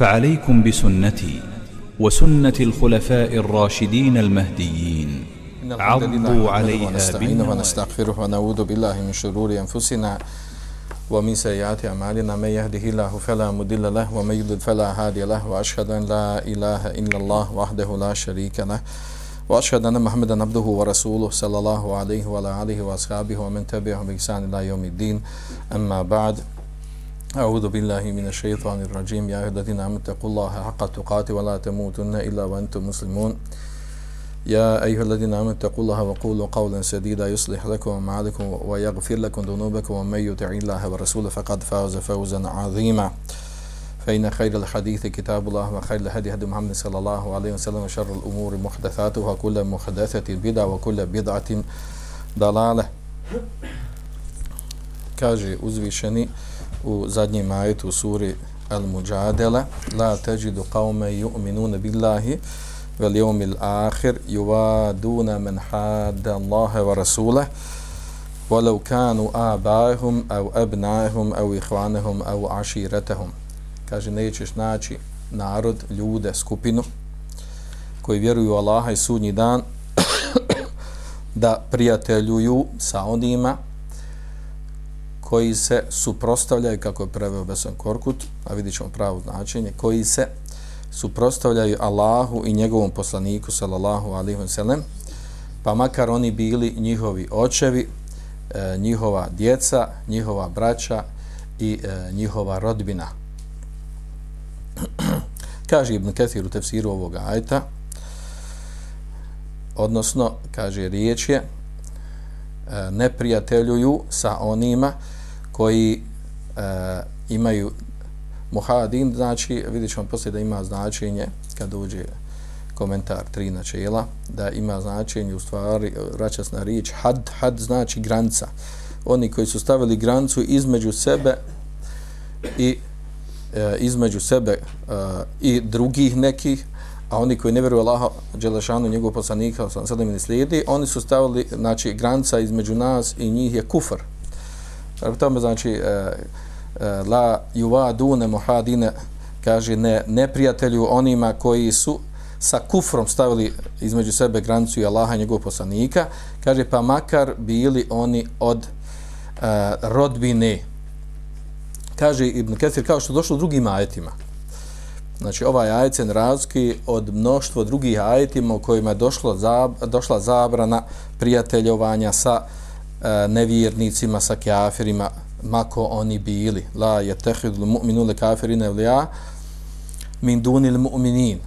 فعليكم بسنتي وسنة الخلفاء الراشدين المهديين. عضوا عليها ونستعينه ونستغفره ونعوذ بالله من شرور أنفسنا ومن سيئات أعمالنا. من يهده الله فلا مضل له ومن يضلل فلا هادي له. وأشهد أن لا إله إلا الله وحده لا شريك له. وأشهد أن محمدا عبده ورسوله صلى الله عليه وعلى آله وأصحابه ومن تبعهم بإحسان إلى يوم الدين. أما بعد أعوذ بالله من الشيطان الرجيم. يا أيها الذين آمنوا اتقوا الله حق تقاته ولا تموتن إلا وأنتم مسلمون. يا أيها الذين آمنوا اتقوا الله وقولوا قولا سديدا يصلح لكم أعمالكم ويغفر لكم ذنوبكم. ومن يطع الله ورسوله فقد فاز فوزا عظيما. فإن خير الحديث كتاب الله وخير الهدي هدي محمد صلى الله عليه وسلم وشر الأمور محدثاتها وكل محدثة بدعة وكل بدعة ضلالة. kaže uzvišeni. U zadnjem ajetu u suri Al-Mujadela la tajidu qavme yu'minuna billahi wal yawmil akhir juvaduna men hada Allah wa rasulahu walau kanu abahum aw abnahum aw إخوانهم aw عشيرتهم kaže nećeš naći narod, ljude, skupinu koji vjeruju u Allaha i sudnji dan da prijateljuju sa onima koji se suprostavljaju, kako je preveo Besan Korkut, a vidit ćemo pravo značenje, koji se suprostavljaju Allahu i njegovom poslaniku, sallallahu alihi wasallam, pa makar oni bili njihovi očevi, e, njihova djeca, njihova braća i e, njihova rodbina. kaže Ibn Ketir u tefsiru ovoga ajta, odnosno, kaže, riječ je, e, sa onima koji e, imaju muhadin, znači vidjet ćemo poslije da ima značenje kad uđe komentar tri načela, da ima značenje u stvari, vraća se na riječ had, had znači granca. Oni koji su stavili grancu između sebe i e, između sebe e, i drugih nekih, a oni koji ne vjeruju Allaha Đelešanu, njegov poslanika, sada mi ne slijedi, oni su stavili, znači, granca između nas i njih je kufr. Prema tome znači e, e, la yuwa muhadine kaže ne neprijatelju onima koji su sa kufrom stavili između sebe granicu i Allaha i njegovog poslanika, kaže pa makar bili oni od uh, rodbine. Kaže Ibn Kathir, kao što došlo u drugim ajetima. Znači ovaj ajet se razki od mnoštvo drugih ajetima u kojima je došlo zab, došla zabrana prijateljovanja sa uh, E, nevjernicima sa kafirima mako oni bili. La yattakhidul mu'minu li kafirina awliya min dunil mu'minin.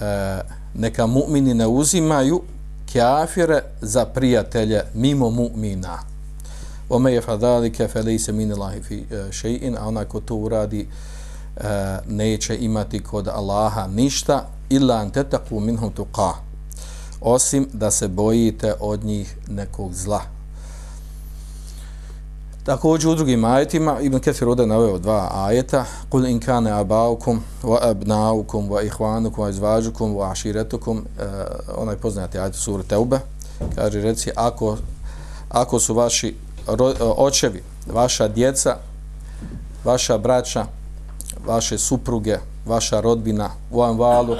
E, neka mu'mini ne uzimaju kafire za prijatelje mimo mu'mina. Wa ma yafadhalika fa laysa min allahi fi e, shay'in ana ko to uradi e, neće imati kod Allaha ništa illa an tattaqu minhum tuqa. Osim da se bojite od njih nekog zla. Također u drugim ajetima Ibn Kathir ovdje naveo dva ajeta Kul in kane abaukum wa abnaukum wa ihvanukum wa izvađukum wa aširetukum uh, e, onaj poznati ajet sura Teube kaže reci ako, ako su vaši ro, e, očevi vaša djeca vaša braća vaše supruge vaša rodbina u anvalu,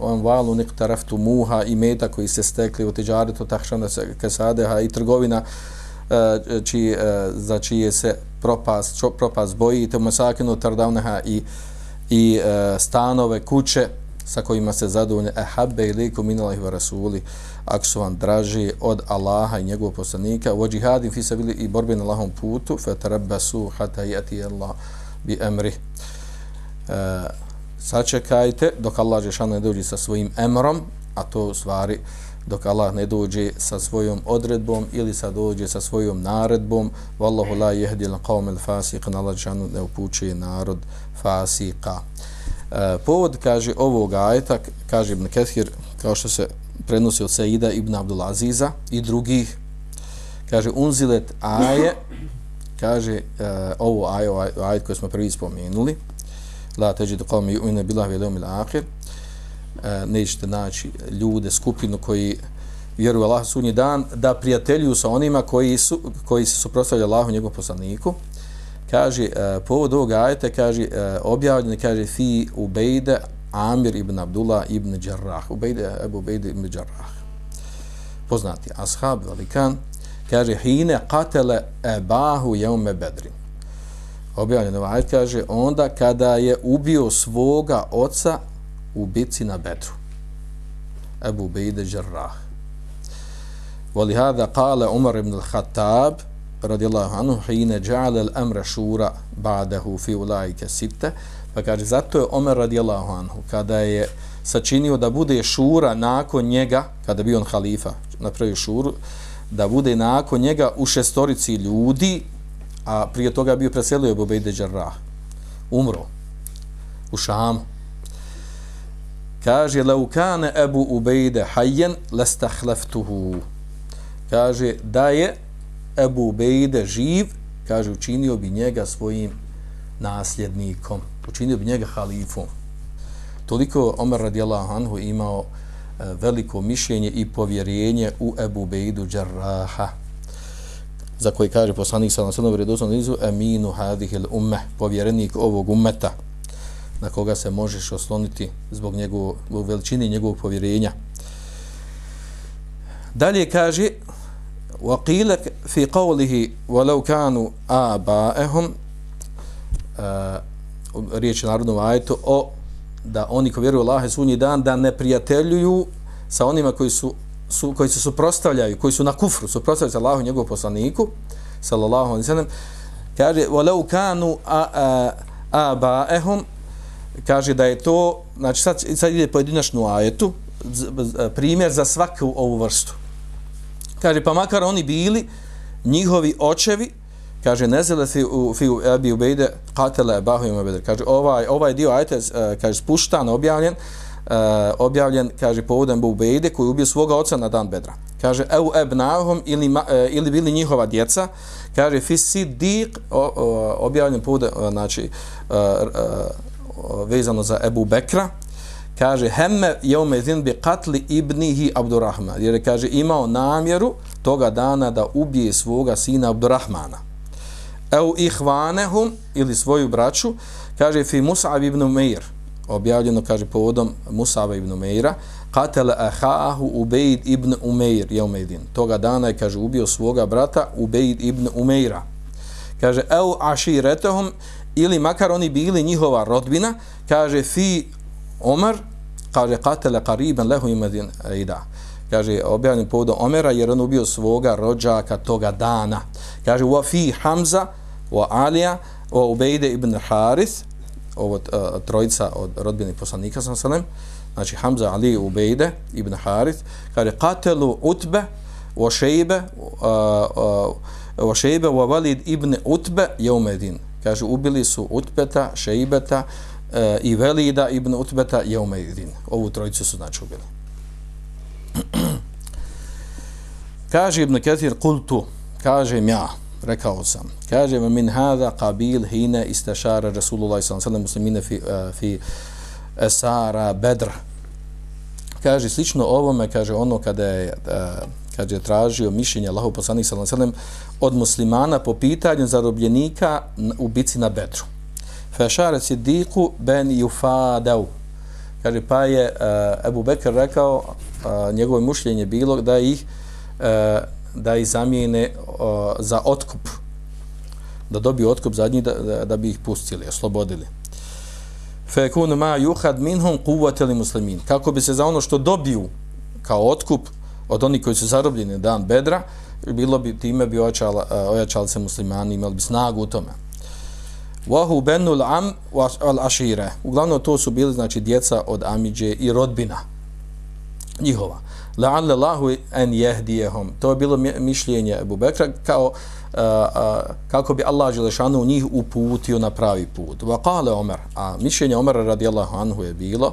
u anvalu nektaraftu muha i meta koji se stekli u teđaretu tahšana kesadeha i trgovina uh, E, čiji, e, za čije se propast, čo, propast boji, te masakinu tardavneha i, i e, stanove, kuće sa kojima se zadovoljne ehabbe i liku minalih rasuli, ako su vam draži od Allaha i njegovog poslanika, u džihadin fi bili i borbi na Allahom putu, fe su hata jeti Allah bi emri. E, sačekajte dok Allah Žešanu ne dođi sa svojim emrom, a to u stvari dok Allah ne dođe sa svojom odredbom ili sa dođe sa svojom naredbom. Wallahu la yahdi al-qawm al-fasiqin Allah džanu ne upućuje narod fasika e, povod kaže ovog ajeta kaže Ibn Kathir kao što se prenosi od Saida ibn Abdul Aziza i drugih kaže unzilet aje kaže e, ovo aje, ovaj ajet koje smo prvi spomenuli la teđidu qawmi yu'minu billahi wal yawmil akhir. E, nećete naći ljude, skupinu koji vjeruju Allah sunji dan, da prijateljuju sa onima koji su koji se suprotstavljaju Allahu njegovom poslaniku. kaže, e, povod ovog ajeta, kaže, uh, kaže, fi ubejde Amir ibn Abdullah ibn Đarrah. Ubejde, Ebu Ubejde ibn Đarrah. Poznati, ashab, velikan, kaže, hine katele ebahu jeume bedrin. Objavljeno ovaj ajet, kaže, onda kada je ubio svoga oca u bitci na Bedru. Ebu Bejde Žerrah. Voli hada kale Umar ibn al-Khattab, radijallahu anhu, hine al-amra šura ba'dahu fi ulajike sitte, pa kaže, zato je Umar radijallahu anhu, kada je sačinio da bude šura nakon njega, kada bi on halifa napravio šuru, da bude nakon njega u šestorici ljudi, a prije toga bio preselio Abu Bejde Jarrah. Umro u Šamu kaže laukane Ebu Ubejde hayyan lastahlaftuhu kaže da je Ebu Ubejde živ, kaže učinio bi njega svojim nasljednikom, učinio bi njega halifom. Toliko Omer radijallahu anhu imao e, veliko mišljenje i povjerenje u Ebu Bejdu Đarraha, za koji kaže poslanik sa sellem vredosnom nizu Eminu hadihil umme, povjerenik ovog ummeta, na koga se možeš osloniti zbog njegovog veličine i njegovog povjerenja. Dalje kaže, وقيل في قوله ولو كانوا آباءهم riječ narodnom ajetu o da oni koji vjeruju Allah i sunji dan da ne prijateljuju sa onima koji su, su koji se suprotstavljaju koji su na kufru suprotstavljaju se Allahu i njegovom poslaniku sallallahu alejhi ve sellem kaže walau kanu aba'ahum kaže da je to znači sad, sad ide pojedinačnu ajetu primjer za svaku ovu vrstu. Kaže pa makar oni bili njihovi očevi kaže nezele fi u fi abi ubejde katele bahu ima bedr kaže ovaj ovaj dio ajte e, kaže spuštan objavljen uh, objavljen kaže povodom bu ubejde koji ubio svoga oca na dan bedra. Kaže eu ebnahum, ili uh, ili bili njihova djeca? Kaže fi sidiq objavljen povodom znači uh, uh, vezano za Ebu Bekra kaže hemme jeume zin bi katli ibnihi Abdurrahman. Jer kaže imao namjeru toga dana da ubije svoga sina Abdurrahmana. Eu ihvanehum ili svoju braću kaže fi Mus'ab ibn Meir, objavljeno kaže povodom Mus'aba ibn Meira, katele ahahu Ubejd ibn Umeir jeume zin. Toga dana je kaže ubio svoga brata Ubejd ibn Umeira kaže eu aširetehum ili makar oni bili njihova rodbina kaže fi Omar kaže katele kariben lehu imedin e, ida kaže objavljen povodom Omera jer on ubio svoga rođaka toga dana. Kaže wa fi Hamza wa Alija wa Ubejde ibn Harith ovo uh, trojica od rodbini poslanika sam sanem znači Hamza, Ali, Ubejde ibn Harith. Kaže katelu Utbe wa Šejbe e, wa Šejbe wa Walid ibn Utbe je umedin kaže ubili su Utbeta, Šeibeta e, i Velida ibn Utbeta i Umejdin. Ovu trojicu su znači ubili. kaže ibn Ketir, kultu, kažem ja, rekao sam, kaže min hada qabil hine istašara Rasulullah sallam muslimine fi, uh, fi esara bedr. Kaže, slično ovome, kaže ono kada je, e, uh, kada je tražio mišljenje Allahu poslanih sallam od muslimana po pitanju zarobljenika u bici na bedru. Fešare Sidiku ben Jufadeu. Kaže, pa je uh, Ebu Bekr rekao, uh, njegovo mušljenje bilo da ih, uh, da ih zamijene uh, za otkup. Da dobiju otkup za njih da, da, da bi ih pustili, oslobodili. Fekun ma juhad minhum kuvateli muslimin. Kako bi se za ono što dobiju kao otkup od onih koji su zarobljeni dan bedra, bilo bi time bi ojačala, eh, ojačali se muslimani, imali bi snagu u tome. Wahu benul am wal ashira. Uglavnom to su bili znači djeca od Amidže i rodbina njihova. La'alla Allahu an yahdiyahum. To je bilo mišljenje Abu Bekra kao a, a, kako bi Allah dželešanu njih uputio na pravi put. Wa qala Umar, a mišljenje Umara radijallahu anhu je bilo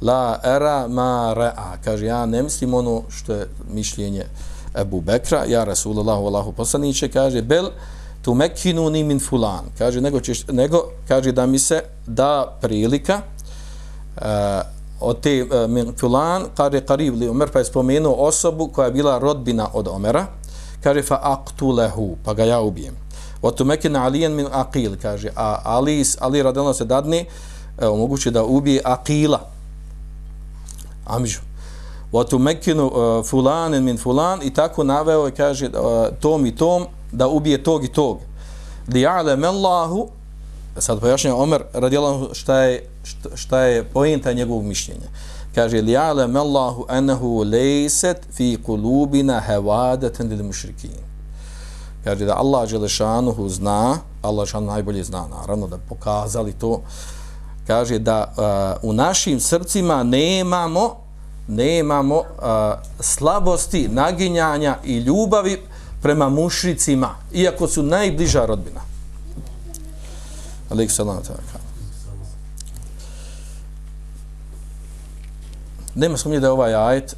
la era ma ra'a. Kaže ja ne mislim ono što je mišljenje Ebu Bekra, ja Rasulullahu Allahu poslaniće, kaže, bel tu mekinu ni min fulan. Kaže, nego, ćeš, nego kaže da mi se da prilika uh, od te uh, min fulan, kaže, karib li Omer, pa je spomenuo osobu koja je bila rodbina od Omera, kaže, fa aktulehu, pa ga ja ubijem. O tu mekinu alijen min aqil, kaže, a Ali, Ali radilno se dadni, uh, eh, omogući da ubije aqila. Amžu. وَتُمَكِنُ فُلَانٍ مِنْ فُلَانٍ i tako naveo i kaže tom i tom da ubije tog i tog. لِيَعْلَمَ اللَّهُ sad pojašnjava Omer radijallahu šta je šta je poenta njegovog mišljenja kaže li ya'lam Allahu annahu laysat fi qulubina hawadatan lil mushrikin kaže da Allah dželle šanuhu zna Allah šan najbolje zna naravno da pokazali to kaže da uh, u našim srcima nemamo nemamo a, slabosti naginjanja i ljubavi prema mušricima iako su najbliža rodbina Alik salam ta'ala. Nema sumnje da je ovaj ajet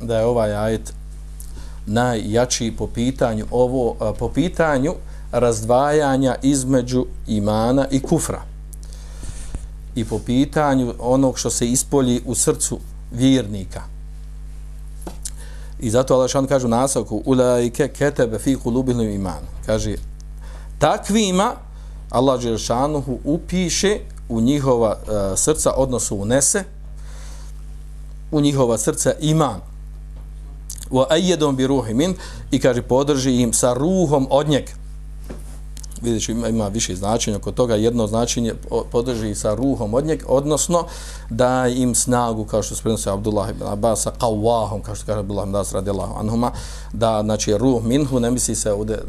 da je ovaj ajet najjači po pitanju ovo po pitanju razdvajanja između imana i kufra. I po pitanju onog što se ispolji u srcu vjernika. I zato Allah šan kaže u nasavku ulaike ketebe fi kulubihlim iman. Kaže takvima Allah Đelšanuhu upiše u njihova uh, srca, odnosno unese u njihova srca iman. Wa ayyadum bi ruhi min i kaže podrži im sa ruhom od njega vidjet ću, ima, ima više značenja kod toga, jedno značenje podrži sa ruhom od njeg, odnosno da im snagu, kao što se prenosi Abdullah ibn Abbas, sa qawahom, kao što kaže Abdullah ibn Abbas radijallahu anhuma, da, znači, ruh minhu, ne misli se ovdje, e,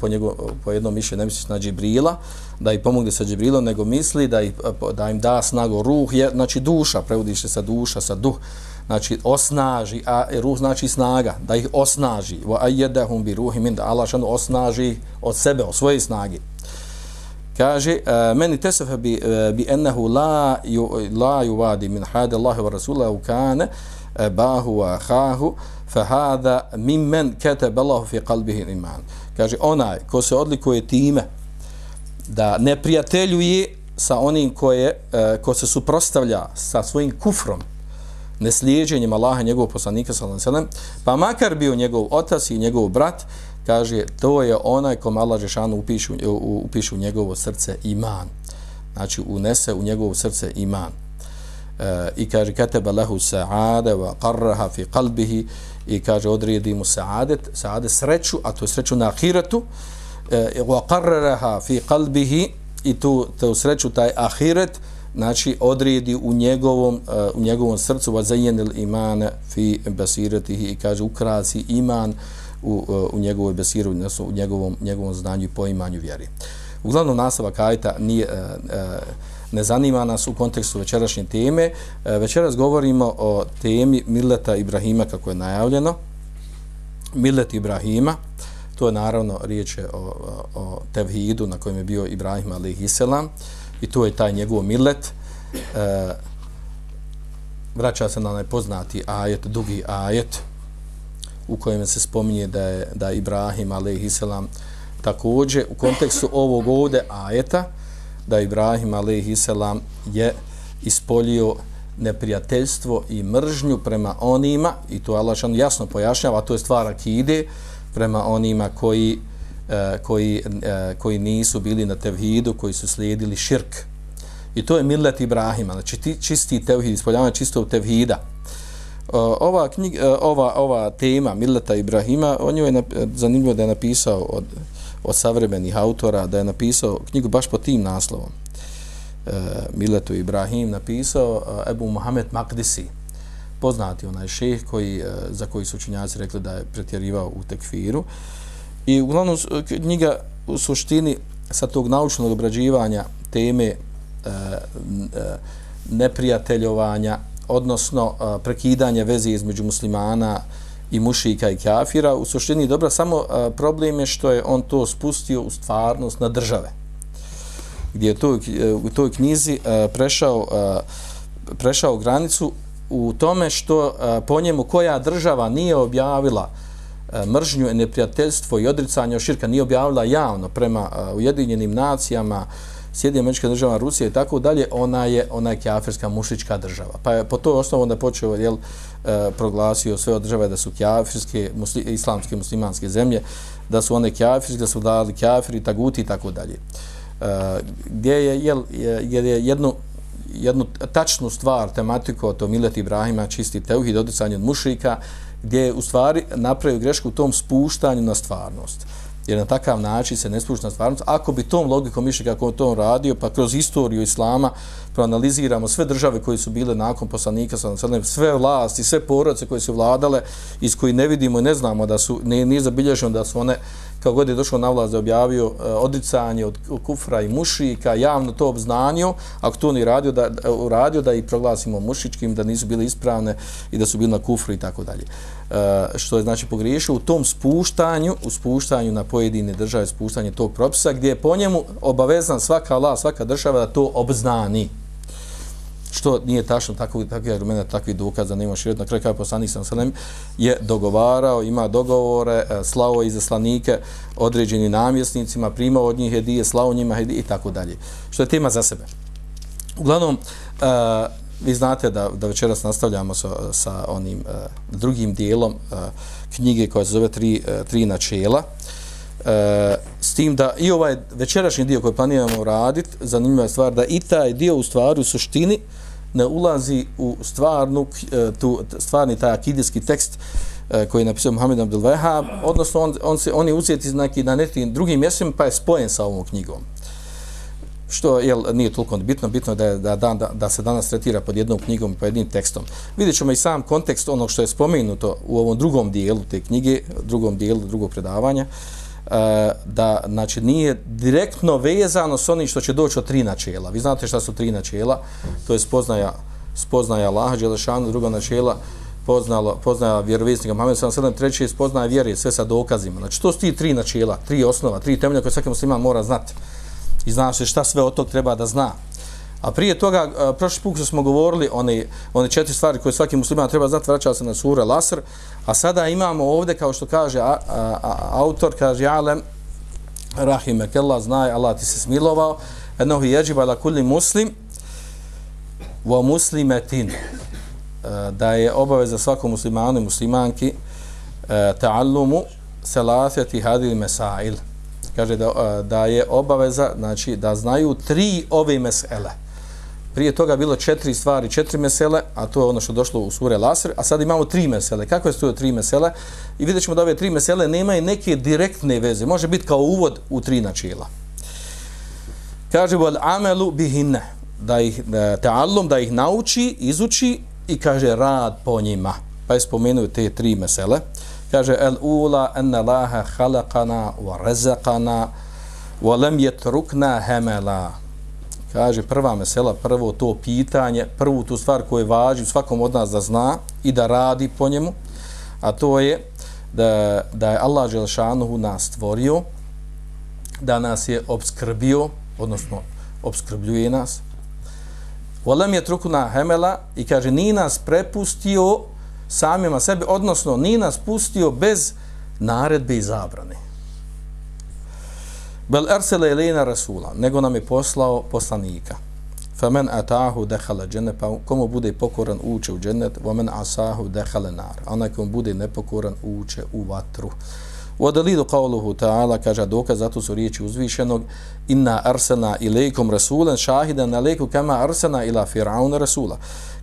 po, njegu, po jednom mišlju, ne misli se na Džibrila, da i pomogne sa Džibrilom, nego misli da, i, da im da snagu. Ruh, je, znači duša, preudiše sa duša, sa duh, znači osnaži, a e, ruh znači snaga, da ih osnaži, wa ayyadahum bi ruhi min, da Allah šanu osnaži od sebe, od svoje snage. Kaže, uh, meni tesefa bi, uh, bi ennehu la, ju, la yuvadi min hada Allahi wa Rasulahu kane bahu wa ahahu, fa hada min Allahu fi qalbihi iman. Kaže, onaj ko se odlikuje time da ne prijateljuje sa onim koje, uh, ko se suprostavlja sa svojim kufrom, neslijeđenjem Allaha njegovog poslanika sallallahu alejhi pa makar bio njegov otac i njegov brat kaže to je onaj kom Allah džeshanu upiše upiše u njegovo srce iman. Znači unese u njegovo srce iman. E, i kaže kataba lahu sa'ada wa qarraha fi qalbihi i kaže odredi mu sa'adet sa'adet sreću a to je sreću na ahiretu e, wa qarraha fi qalbihi i tu tu sreću taj ahiret znači odredi u njegovom uh, u njegovom srcu va zajenil iman fi basiratihi i kaže ukrasi iman u, uh, u njegovoj basiru u njegovom njegovom znanju i poimanju vjeri. Uglavnom nasava kajta nije uh, uh, ne zanima nas u kontekstu večerašnje teme. Uh, večeras govorimo o temi Mileta Ibrahima kako je najavljeno. Milet Ibrahima, to je naravno riječ je o, o, o tevhidu na kojem je bio Ibrahim alaihi selam i to je taj njegov millet. e, vraća se na najpoznati ajet, dugi ajet u kojem se spominje da je da Ibrahim alejhiselam takođe u kontekstu ovog ovde ajeta da Ibrahim alejhiselam je ispolio neprijateljstvo i mržnju prema onima i to Allah jasno pojašnjava to je stvar akide prema onima koji E, koji, e, koji nisu bili na tevhidu, koji su slijedili širk. I to je millet Ibrahima, znači čisti tevhid, ispoljavanje čistog tevhida. E, ova, knjiga, ova, ova tema milleta Ibrahima, on je zanimljivo da je napisao od, od savremenih autora, da je napisao knjigu baš po tim naslovom. Milletu Ibrahim napisao Ebu Mohamed Makdisi, poznati onaj šeh koji, za koji su učinjaci rekli da je pretjerivao u tekfiru. I uglavnom eh, knjiga u suštini sa tog naučnog obrađivanja teme e, e, neprijateljovanja, odnosno e, prekidanja veze između muslimana i mušika i kafira, u suštini dobra, samo e, problem je što je on to spustio u stvarnost na države. Gdje je to, u toj knjizi e, prešao, e, prešao granicu u tome što e, po njemu koja država nije objavila E, mržnju, neprijateljstvo i odricanje od širka nije objavila javno prema e, Ujedinjenim nacijama Sjedinje američke država Rusija i tako dalje, ona je ona je kafirska mušička država. Pa je po toj osnovu onda počeo jel, e, proglasio sve od države da su kafirske, musli, islamske, muslimanske zemlje, da su one kafirske, da su dali kjafiri, taguti i tako dalje. E, gdje je, jel, je, je jednu, jednu tačnu stvar, tematiku o to Milet Ibrahima, čisti teuhid, odricanje od mušika, gdje je u stvari napravio grešku u tom spuštanju na stvarnost jer na takav način se ne spušta na stvarnost. Ako bi tom logikom išli kako on to radio, pa kroz istoriju Islama proanaliziramo sve države koje su bile nakon poslanika, sve vlasti, sve porodice koje su vladale, iz koji ne vidimo i ne znamo da su, ne, nije zabilježeno da su one kao god je došao na vlast da objavio e, odricanje od kufra i mušika, javno to obznanio, ako to ni radio, da, uradio da i proglasimo mušičkim, da nisu bile ispravne i da su bili na kufru i tako dalje. E, što je znači pogriješio u tom spuštanju, u spuštanju na pojedine države, spuštanje tog propisa, gdje je po njemu obavezan svaka vlast, svaka država da to obznani što nije tačno tako takvi argumenti takvi dokaza nema širet. na kraju kao poslanik sam sallam je dogovarao ima dogovore e, slao i zaslanike određeni namjesnicima primao od njih hedije slao njima hedije i tako dalje. Što je tema za sebe. Uglavnom uh, vi znate da, da večeras nastavljamo sa, sa onim uh, drugim dijelom uh, knjige koja se zove tri, uh, tri načela. Uh, s tim da i ovaj večerašnji dio koji planiramo raditi zanimljiva je stvar da i taj dio u stvari u suštini uh, ne ulazi u stvarnu, eh, tu, stvarni taj akidijski tekst eh, koji je napisao Muhammed Abdul Wahab, odnosno on, on, se, on je uzeti neki, na nekim drugim mjestima pa je spojen sa ovom knjigom. Što jel, nije toliko bitno, bitno je da, da, da, da se danas tretira pod jednom knjigom i pod jednim tekstom. Vidjet ćemo i sam kontekst onog što je spomenuto u ovom drugom dijelu te knjige, drugom dijelu drugog predavanja, Uh, E, da znači nije direktno vezano s onim što će doći od tri načela. Vi znate šta su tri načela? To je spoznaja spoznaja Allaha dželešanu, druga načela poznalo poznaja vjerovjesnika Muhameda sallallahu alejhi ve sellem, treće spoznaja vjere sve sa dokazima. Znači to su ti tri načela, tri osnova, tri temelja koje svaki musliman mora znati. I zna se šta sve od tog treba da zna. A prije toga, prošli put smo govorili one, one četiri stvari koje svaki musliman treba znati, vraća se na sura Lasr, a sada imamo ovdje, kao što kaže a, a, a, autor, kaže Alem, Rahime Allah znaje, Allah ti se smilovao, enohi jeđiba la kulli muslim, wa muslimetin, e, da je obaveza svakom muslimanu i muslimanki e, ta'allumu selasjati hadil mesail. Kaže da, e, da je obaveza, znači da znaju tri ove mesele prije toga bilo četiri stvari, četiri mesele, a to je ono što je došlo u sure Lasr, a sad imamo tri mesele. Kako je to tri mesele? I vidjet ćemo da ove tri mesele nemaju neke direktne veze. Može biti kao uvod u tri načela. Kaže, vol amelu bihinne, da ih, da, ta'allum, da ih nauči, izuči i kaže rad po njima. Pa je spomenuo te tri mesele. Kaže, el ula enne laha halakana wa rezakana wa lem jetrukna hemela kaže prva mesela, prvo to pitanje, prvu tu stvar koju važi svakom od nas da zna i da radi po njemu, a to je da, da je Allah Želšanuhu nas stvorio, da nas je obskrbio, odnosno obskrbljuje nas, volem je trukuna hemela i kaže ni nas prepustio samima sebi, odnosno ni nas pustio bez naredbe i zabrane bel arsala ilayna rasula nego nam je poslao poslanika. Faman ataahu dakhala jannah pa komu bude pokoran uče u džennet. Wa man asahu dakhala nar onaj komu bude nepokoran uče u vatru. U adalidu qawluhu ta'ala kaže dokaz zato su riječi uzvišenog inna arsalna ilaykum rasulan shahidan alaykum kama arsalna ila fir'auna rasula.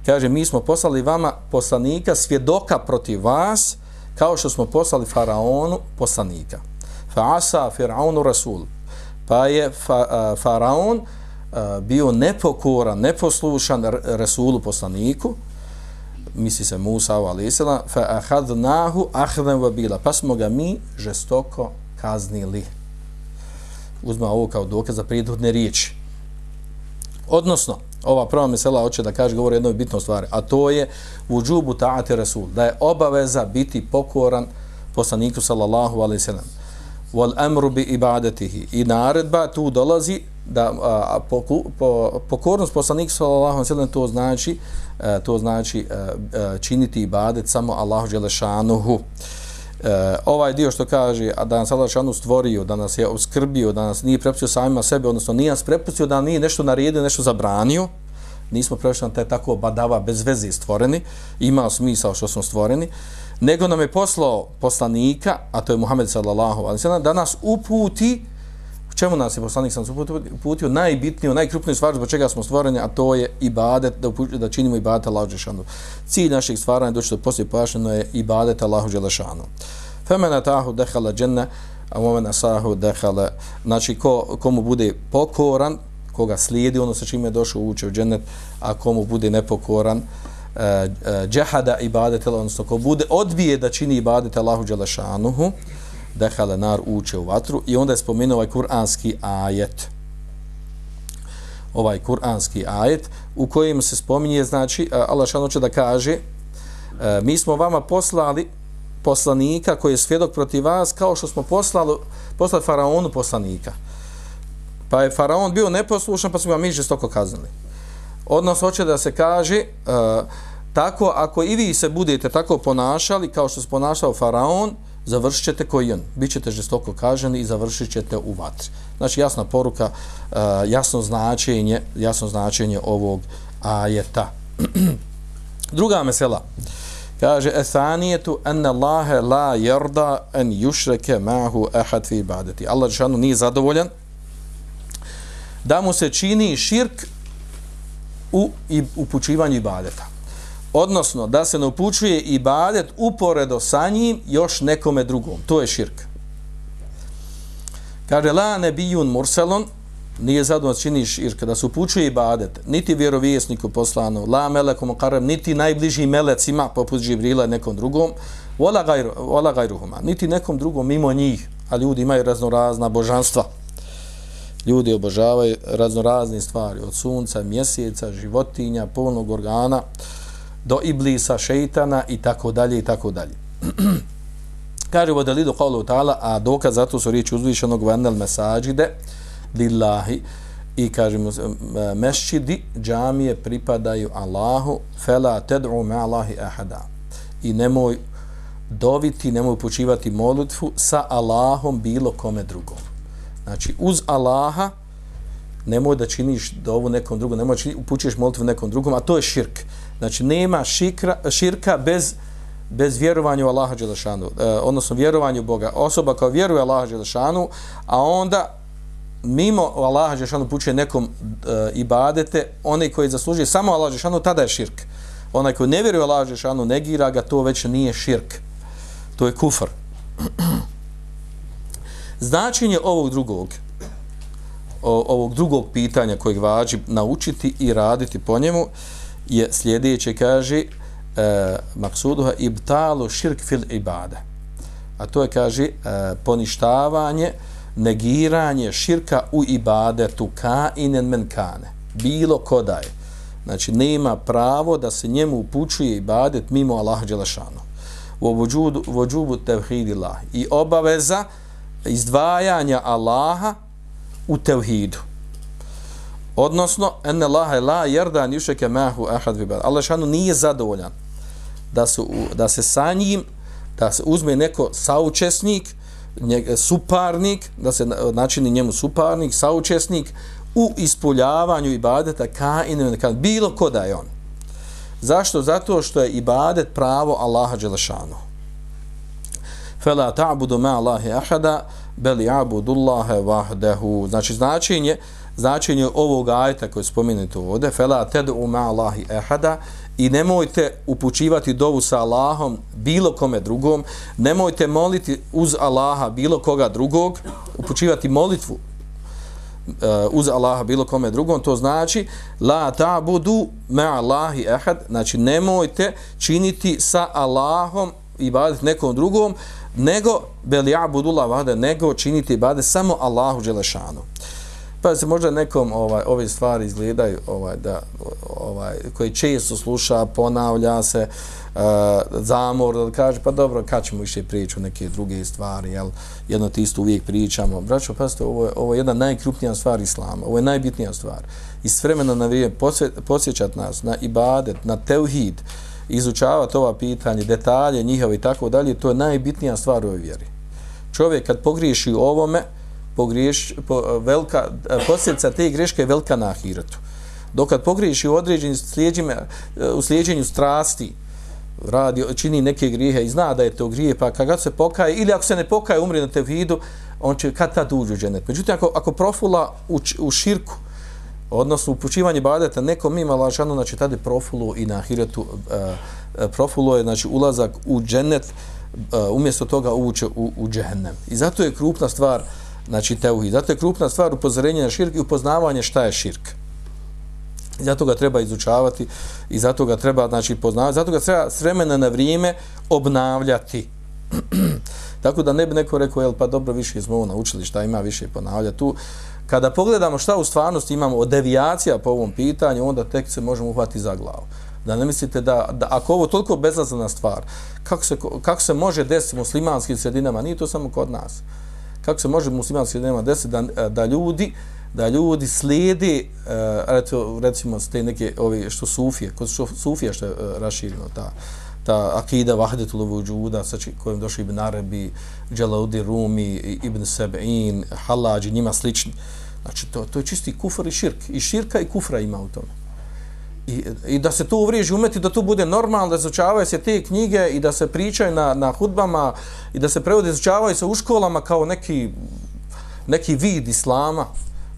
Kaže mi smo poslali vama poslanika svjedoka protiv vas kao što smo poslali faraonu poslanika fa asa fir'aunu rasul. Pa je fa, faraon bio nepokoran neposlušan rasulu poslaniku misli se Musa alisela fa ahadnahu akhdan wabila pa smo ga mi žestoko kaznili. Uzma ovo kao dokaz za prijedhodne riječi. Odnosno ova prva mesela hoće da kaže govori jednoj bitnoj stvari a to je u džubu ta'ati rasul da je obaveza biti pokoran poslaniku sallallahu alaihi sallam wal amru bi ibadatihi. I naredba tu dolazi da a, poku, po, pokornost poslanik sallallahu alejhi ve sellem to znači a, to znači a, a, činiti ibadet samo Allahu dželešanuhu e, ovaj dio što kaže a da nas Allah šanu stvorio, da nas je obskrbio, da nas nije prepustio samima sebe, odnosno nije nas prepustio da nije nešto naredio, nešto zabranio, nismo prešli na taj tako badava bez veze stvoreni, ima smisao što smo stvoreni, nego nam je poslao poslanika, a to je Muhammed sallallahu alaihi sallam, da nas uputi, u čemu nas je poslanik sam uputio, najbitniju, najkrupniju stvar zbog čega smo stvoreni, a to je ibadet, da, da činimo ibadet Allahu Đelešanu. Cilj naših stvaranja, doći do poslije pojašnjeno je ibadet Allahu Đelešanu. Femena tahu dehala dženne, a momena sahu dehala, znači ko, komu bude pokoran, koga slijedi ono sa čime je došao uče u džennet, a komu bude nepokoran, uh, E, e, džahada ibadet, odnosno ko bude odbije da čini ibadet Allahu Đelešanuhu, dehala nar uče u vatru i onda je spomenuo ovaj kuranski ajet. Ovaj kuranski ajet u kojem se spominje znači e, Allah šano će da kaže mi smo vama poslali poslanika koji je svjedok protiv vas kao što smo poslali, poslali faraonu poslanika. Pa je faraon bio neposlušan pa smo ga mi žestoko kaznili odnos hoće da se kaže e, tako ako i vi se budete tako ponašali kao što se ponašao faraon završit ćete koji on. Bit ćete žestoko kaženi i završit ćete u vatri. Znači jasna poruka e, jasno značenje jasno značenje ovog ajeta. Druga mesela. Kaže esanijetu enne Allahe la jerda en jušreke mahu ehad fi ibadeti Allah Žešanu nije zadovoljan da mu se čini širk u upućivanju ibadeta. Odnosno, da se ne upućuje ibadet uporedo sa njim još nekome drugom. To je širk. Kaže, la nebijun murselon, nije zadovoljno čini širk, da se upućuje ibadet, niti vjerovijesniku poslanu, la melekom karem, niti najbližim melecima, poput Žibrila nekom drugom, vola, vola gajruhuma, niti nekom drugom mimo njih, a ljudi imaju raznorazna božanstva ljudi obožavaju raznorazne stvari od sunca, mjeseca, životinja, polnog organa do iblisa, šeitana i tako dalje i tako dalje. Kaže u delidu qawlu ta'ala, a dokaz zato su riječi uzvišenog vandal mesađide lillahi i kažemo e, mešćidi džamije pripadaju Allahu fela ted'u me Allahi ahada i nemoj doviti, nemoj počivati molitvu sa Allahom bilo kome drugom. Znači, uz Allaha nemoj da činiš dovu nekom drugom, nemoj da upućuješ molitvu nekom drugom, a to je širk. Znači, nema šikra, širka bez, bez vjerovanja u Allaha Đelešanu, e, odnosno vjerovanja u Boga. Osoba koja vjeruje Allaha Đelešanu, a onda mimo Allaha Đelešanu upućuje nekom e, ibadete, onaj koji zaslužuje samo Allaha Đelešanu, tada je širk. Onaj koji ne vjeruje Allaha Đelešanu, negira ga, to već nije širk. To je kufr. Značenje ovog drugog ovog drugog pitanja kojeg važi naučiti i raditi po njemu je sljedeće kaže e, maksuduha ibtalu širk fil ibade. A to je kaže e, poništavanje negiranje širka u ibadetu ka inen men kane bilo kodaj znači nema pravo da se njemu upućuje ibadet mimo Allaha Đelešanu. Vođubu tevhidillah i obaveza izdvajanja Allaha u tevhidu. Odnosno, ene laha la jerda nišeke mahu ahad vibad. Allah šanu nije zadovoljan da, su, da se sa njim, da se uzme neko saučesnik, njeg, suparnik, da se načini njemu suparnik, saučesnik u ispoljavanju ibadeta ka i ne bilo ko da je on. Zašto? Zato što je ibadet pravo Allaha Đelešanu fela ta'budu ma Allahi ahada beli ya'budu Allaha wahdahu. Znači značenje značenje ovog ajeta koji spomenuto ovdje, fela ted'u ma Allahi ahada i nemojte upućivati dovu sa Allahom bilo kome drugom nemojte moliti uz Allaha bilo koga drugog upućivati molitvu uh, uz Allaha bilo kome drugom to znači la ta'budu ma Allahi ahad znači nemojte činiti sa Allahom i baditi nekom drugom nego beli abudullah vahde nego činiti bade samo Allahu dželešanu pa se možda nekom ovaj ove stvari izgledaju ovaj da ovaj koji često sluša ponavlja se uh, zamor da kaže pa dobro kad ćemo više priču neke druge stvari jel? Jedno ti isto uvijek pričamo. Braćo pa ovo je ovo je jedna najkrupnija stvar islama ovo je najbitnija stvar. I s vremena na vrijeme posjećat nas na ibadet na tauhid izučavati ova pitanja, detalje njihove i tako dalje, to je najbitnija stvar u ovoj vjeri. Čovjek kad pogriješi u ovome, pogriješ, po, velika, posljedica te greške je velika na ahiretu. Dok kad pogriješi u određenju u slijedženju strasti, radi, čini neke grijehe i zna da je to grije, pa kad se pokaje, ili ako se ne pokaje, umri na tevhidu, on će kad tad uđu u dženet. Međutim, ako, ako profula u, u širku, odnosno upućivanje badeta, neko ima lažano, znači tada je profulu i na ahiretu, uh, profulo je znači, ulazak u džennet uh, umjesto toga uče u, u džehennem. I zato je krupna stvar, znači teuhid, zato je krupna stvar upozorenje na širk i upoznavanje šta je širk. I zato ga treba izučavati i zato ga treba znači poznavati, zato ga treba s vremena na vrijeme obnavljati. Tako da ne bi neko rekao, jel pa dobro više smo ovo naučili, šta ima više ponavlja Tu, kada pogledamo šta u stvarnosti imamo od devijacija po ovom pitanju, onda tek se možemo uhvati za glavu. Da ne mislite da, da ako ovo toliko bezazlena stvar, kako se, kako se može desiti muslimanskim sredinama, nije to samo kod nas, kako se može muslimanskim sredinama desiti da, da ljudi da ljudi slijedi e, recimo te neke ovi što sufije kod što sufija što je e, raširilo ta ta akida vahdetul vujuda sa kojim došli ibn Arabi, Jalaudi Rumi, Ibn Sab'in, Halađi, njima slični. Znači, to, to je čisti kufr i širk. I širka i kufra ima u tome. I, i da se to uvriježi umeti, da to bude normalno, da izučavaju se te knjige i da se pričaju na, na hudbama i da se prevode, izučavaju se u školama kao neki, neki vid islama,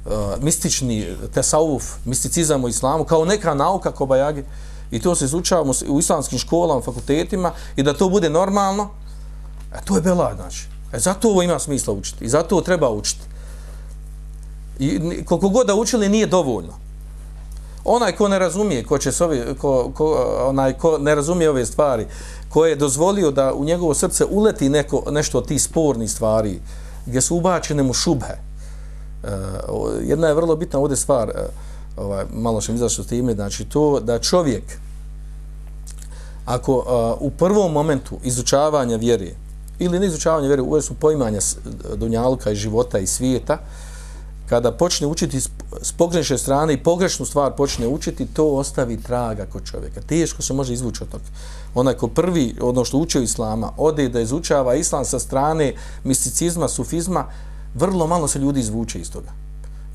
uh, mistični tesauf, misticizam u islamu, kao neka nauka kobajagi i to se izučava u islamskim školama, fakultetima i da to bude normalno, a e, to je bela, znači. E, zato ovo ima smisla učiti i zato treba učiti. I koliko god da učili nije dovoljno. Onaj ko ne razumije, ko će ovi, ko, ko, onaj ko ne razumije ove stvari, ko je dozvolio da u njegovo srce uleti neko, nešto od tih spornih stvari, gdje su ubačene mu šubhe. E, jedna je vrlo bitna ovdje stvar, e, ovaj, malo što mi izašlo s time, znači to da čovjek ako a, u prvom momentu izučavanja vjere ili ne izučavanja vjere, uvijek su poimanja dunjalka i života i svijeta, kada počne učiti s pogrešne strane i pogrešnu stvar počne učiti, to ostavi traga kod čovjeka. Teško se može izvući od toga. Onaj ko prvi, ono što učio islama, ode da izučava islam sa strane misticizma, sufizma, vrlo malo se ljudi izvuče iz toga.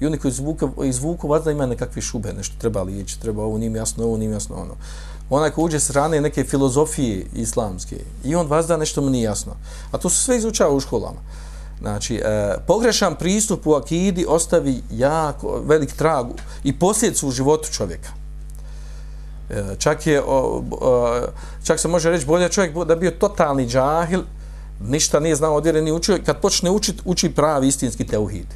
I oni koji izvuku, izvuku vazda ima nekakve šube, nešto treba liječi, treba ovo, nim jasno, ovo, nim jasno, ono. Onaj ko uđe s rane neke filozofije islamske i on vazda nešto mu nije jasno. A to se sve izučava u školama. Znači, e, pogrešan pristup u akidi ostavi jako velik trag i posljedicu u životu čovjeka. E, čak, je, o, o, čak se može reći bolje čovjek da bio totalni džahil, ništa nije znao odjere, ni učio, kad počne učiti, uči pravi istinski teuhid.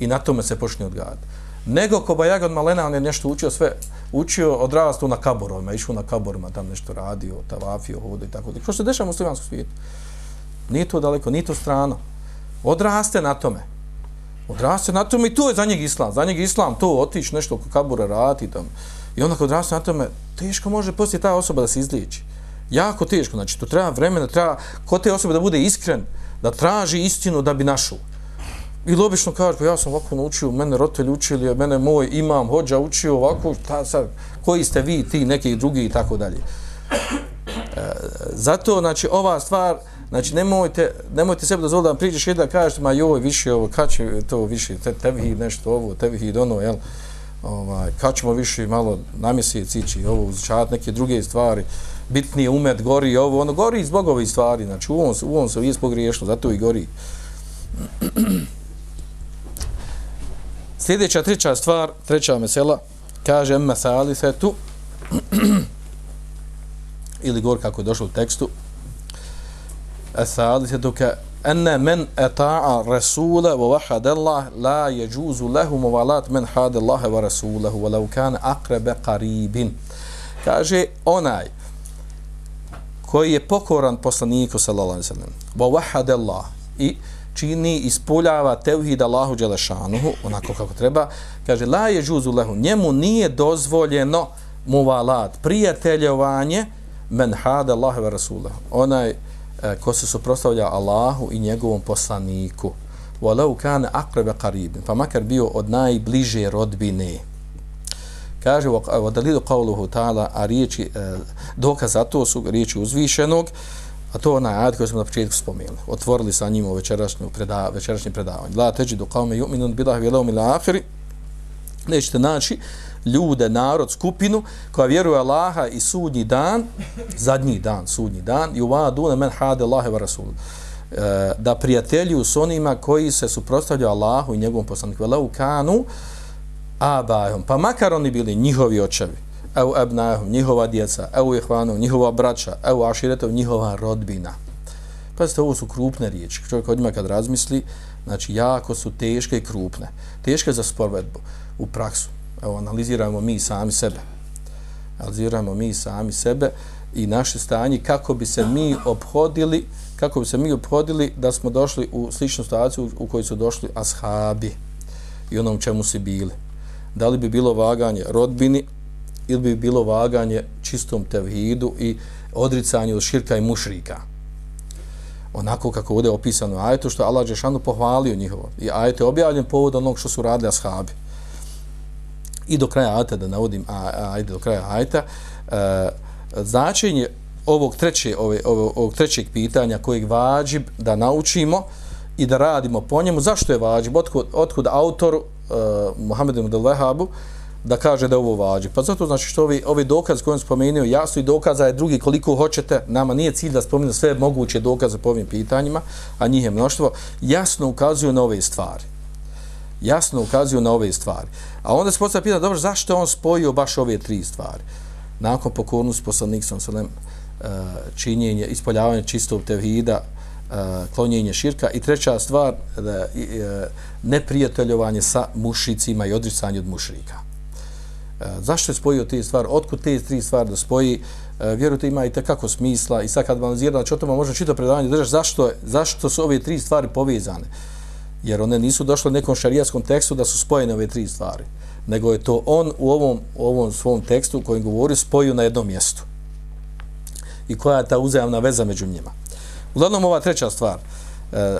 I na tome se počne odgajati. Nego Kobajaga od Malena, on je nešto učio sve, učio odrastu na kaborovima, išao na kaborima, tam nešto radio, tavafio, hodio i tako da. Što se dešava u muslimanskom svijetu? Nije to daleko, nije to strano. Odraste na tome. Odraste na tome i to je za njeg islam. Za njeg islam to otiš nešto oko kabura radi tam. I onda kad odraste na tome, teško može poslije ta osoba da se izliječi. Jako teško. Znači, to treba vremena, treba ko te osobe da bude iskren, da traži istinu da bi našao. I obično kaže, pa ja sam ovako naučio, mene rotelj učili, mene moj imam, hođa učio ovako, ta, sad, koji ste vi, ti, neki drugi i tako dalje. E, zato, znači, ova stvar, znači, nemojte, nemojte sebe dozvoliti da vam priđeš jedan, kažete, ma joj, više ovo, kad će to više, te, tevhid nešto ovo, tevhid ono, jel, ovaj, kad ćemo više malo na mjesec ići, ovo, uzučavati neke druge stvari, bitnije umet, gori ovo, ono, gori zbog ovih stvari, znači, u ovom, u ovom se uvijek pogriješno, zato i gori. Sljedeća treća stvar, treća mesela, kaže emme salisetu, ili gor kako je došlo u tekstu, salisetu ka enne men eta'a rasula wa wahad Allah la jeđuzu lehu muvalat men had Allahe wa rasulahu wa lau kane akrebe qaribin. Kaže onaj koji je pokoran poslaniku sallallahu alaihi sallam wa wahad Allah i čini, ispoljava tevhid Allahu Đelešanuhu, onako kako treba, kaže, la je žuzu lehu, njemu nije dozvoljeno muvalat, prijateljovanje, men hada Allahu ve Rasulahu, onaj e, ko se suprostavlja Allahu i njegovom poslaniku, walau kana aqrab qaribin, pa makar bio od najbliže rodbine. Kaže, wa dalilu qawluhu ta'ala, a riječi, e, dokaz za to su riječi uzvišenog, a to je onaj ajat koji smo na početku spomenuli. Otvorili sa njim u večerašnju preda, večerašnje predavanje. La teđi du kaume yu'minun bilah vilaum ila ahiri. Nećete naći ljude, narod, skupinu koja vjeruje Allaha i sudnji dan, zadnji dan, sudnji dan, i uva dune men hade Allahe wa Rasul. E, da prijatelju s onima koji se suprostavljaju Allahu i njegovom poslaniku. Velau kanu abajom. Pa makar oni bili njihovi očevi, au abnahum, njihova djeca, au ihvanom, njihova braća, au aširetov, njihova rodbina. Pazite, ovo su krupne riječi. Čovjek od njima kad razmisli, znači jako su teške i krupne. Teške za sporvedbu u praksu. Evo, analiziramo mi sami sebe. Analiziramo mi sami sebe i naše stanje kako bi se mi obhodili kako bi se mi obhodili da smo došli u sličnu situaciju u kojoj su došli ashabi i onom čemu si bili. Da li bi bilo vaganje rodbini ili bi bilo vaganje čistom tevhidu i odricanju od širka i mušrika. Onako kako ovdje je opisano ajetu što Allah Žešanu pohvalio njihovo. I ajet je objavljen povod onog što su radili ashabi. I do kraja ajeta, da navodim ajde do kraja ajeta, e, značenje ovog, treće, ove, ovog, ovog trećeg pitanja kojeg vađi da naučimo i da radimo po njemu, zašto je vađib? Otkud, otkud autor uh, e, Muhammedu Mdelehabu da kaže da ovo vađi. Pa zato znači što ovi, ovi dokaz koje sam spomenuo, jasno i dokaza je drugi koliko hoćete, nama nije cilj da spomenu sve moguće dokaze po ovim pitanjima, a njih je mnoštvo, jasno ukazuju na ove stvari. Jasno ukazuju na ove stvari. A onda se postavlja pitanje, dobro, zašto on spojio baš ove tri stvari? Nakon pokornosti poslanik sam salem uh, e, činjenje, ispoljavanje čistog tevhida, uh, klonjenje širka i treća stvar, da, e, neprijateljovanje sa mušicima i odricanje od mušrika. E, zašto je spojio te stvari? Otkud te tri stvari da spoji? E, vjerujte, ima i tekako smisla i sad kad analizira, znači o tome možemo čito predavanje držati, zašto, zašto su ove tri stvari povezane? Jer one nisu došle u nekom šarijaskom tekstu da su spojene ove tri stvari nego je to on u ovom, u ovom svom tekstu kojim govori spojio na jednom mjestu. I koja je ta uzajamna veza među njima. Uglavnom ova treća stvar, e,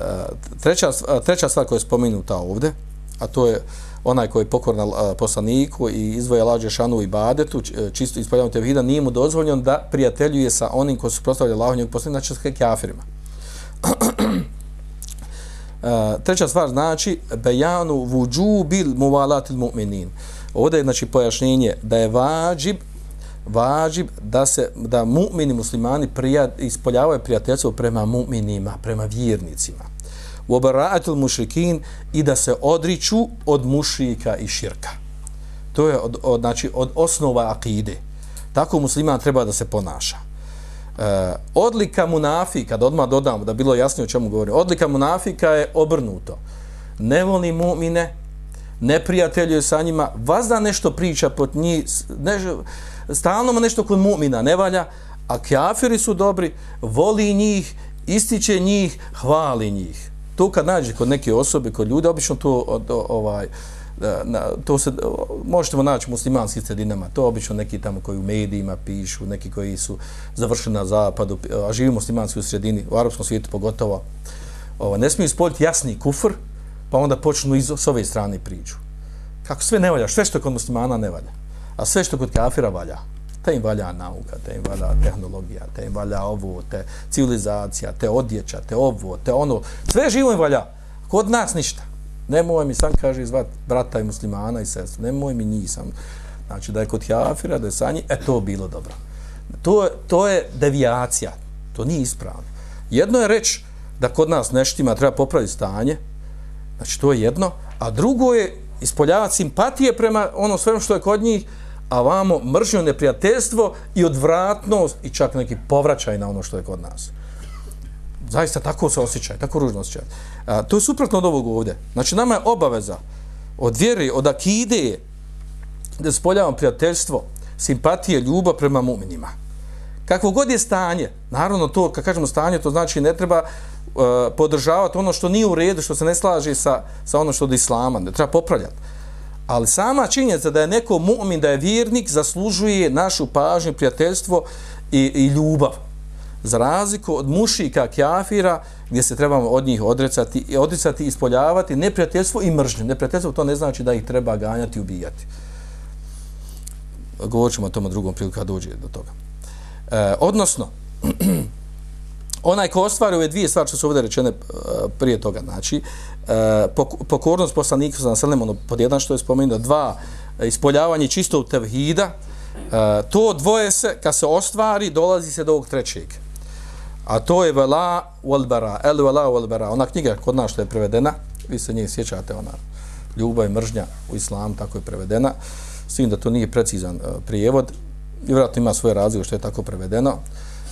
treća, treća stvar koja je spomenuta ovdje, a to je onaj koji je pokoran poslaniku i izvoja lađe šanu i badetu, e, čisto ispoljavno tevhida, nije mu dozvoljeno da prijateljuje sa onim koji su prostavljali lađe poslanika, znači sa kafirima. E, treća stvar znači bejanu vujubil muvalatil mu'minin. Ovdje je znači pojašnjenje da je vađib vađib da se da mu'mini muslimani prija, ispoljavaju prijateljstvo prema mu'minima, prema vjernicima. وَبَرَاَتُ mušrikin i da se odriču od mušrika i širka. To je od, od, znači, od osnova akide. Tako musliman treba da se ponaša. E, odlika munafika, da odmah dodam, da bilo jasnije o čemu govorim, odlika munafika je obrnuto. Ne voli mu'mine, ne prijateljuje sa njima, vazda nešto priča pod njih, ne, stalno mu nešto kod mu'mina ne valja, a kjafiri su dobri, voli njih, ističe njih, hvali njih. To kad nađe kod neke osobe, kod ljude, obično to ovaj, na, to se možete naći u muslimanskim sredinama. To obično neki tamo koji u medijima pišu neki koji su završeni na zapadu a živi u muslimanskoj sredini u arapskom svijetu pogotovo. Ovo, ne smiju ispoljiti jasni kufr pa onda počnu iz, s ove strane priču. Kako sve ne valja sve što kod muslimana ne valja a sve što kod kafira valja te im valja nauka, te im valja tehnologija, te im valja ovo, te civilizacija, te odjeća, te ovo, te ono, sve živo im valja. Kod nas ništa. Nemoj mi sam, kaže, zvat brata i muslimana i sestru. Nemoj mi nisam. sam. Znači, da je kod Jafira, da je sanji, e, to bilo dobro. To, to je devijacija. To nije ispravno. Jedno je reći da kod nas neštima treba popraviti stanje. Znači, to je jedno. A drugo je ispoljavati simpatije prema ono svemu što je kod njih, a vamo mržnju neprijateljstvo i odvratnost i čak neki povraćaj na ono što je kod nas zaista tako se osjećaj, tako ružno osjećaj. A, to je suprotno od ovog ovdje. Znači, nama je obaveza od vjere, od akide, da spoljavamo prijateljstvo, simpatije, ljubav prema muminima. Kakvo god je stanje, naravno to, kad kažemo stanje, to znači ne treba e, uh, podržavati ono što nije u redu, što se ne slaže sa, sa ono što od islama, ne treba popravljati. Ali sama činjenica da je neko mu'min, da je vjernik, zaslužuje našu pažnju, prijateljstvo i, i ljubav za razliku od mušika kjafira gdje se trebamo od njih odrecati i ispoljavati neprijateljstvo i mržnju. Neprijateljstvo to ne znači da ih treba ganjati i ubijati. govorit ćemo o tom drugom priliku kad dođe do toga. E, odnosno, onaj ko ostvari ove dvije stvari što su ovdje rečene eh, prije toga, znači, eh, pokornost poslanika sa naselem, ono, pod jedan što je spomenuo, dva, eh, ispoljavanje čistog tevhida, to dvoje se, kad se ostvari, dolazi se do ovog trećeg. A to je Vela Walbara, El Vela Walbara, ona knjiga kod nas što je prevedena, vi se nje sjećate, ona ljubav i mržnja u islamu, tako je prevedena, s tim da to nije precizan prijevod, i vjerojatno ima svoje razlike što je tako prevedeno,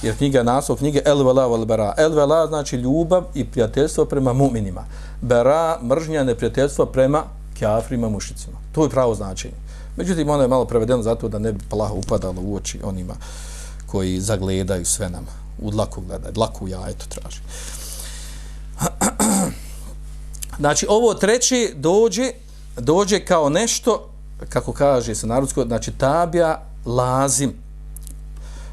jer knjiga je naslov knjige El Vela Wal Bara. El Vela znači ljubav i prijateljstvo prema mu'minima. Bara, mržnja, neprijateljstvo prema kafrima, mušicima. To je pravo značenje. Međutim, ono je malo prevedeno zato da ne bi plaho upadalo u oči onima koji zagledaju sve nama. U dlaku gledaju, dlaku ja, eto, traži. Znači, ovo treći dođe, dođe kao nešto, kako kaže se narodsko, znači tabija lazim.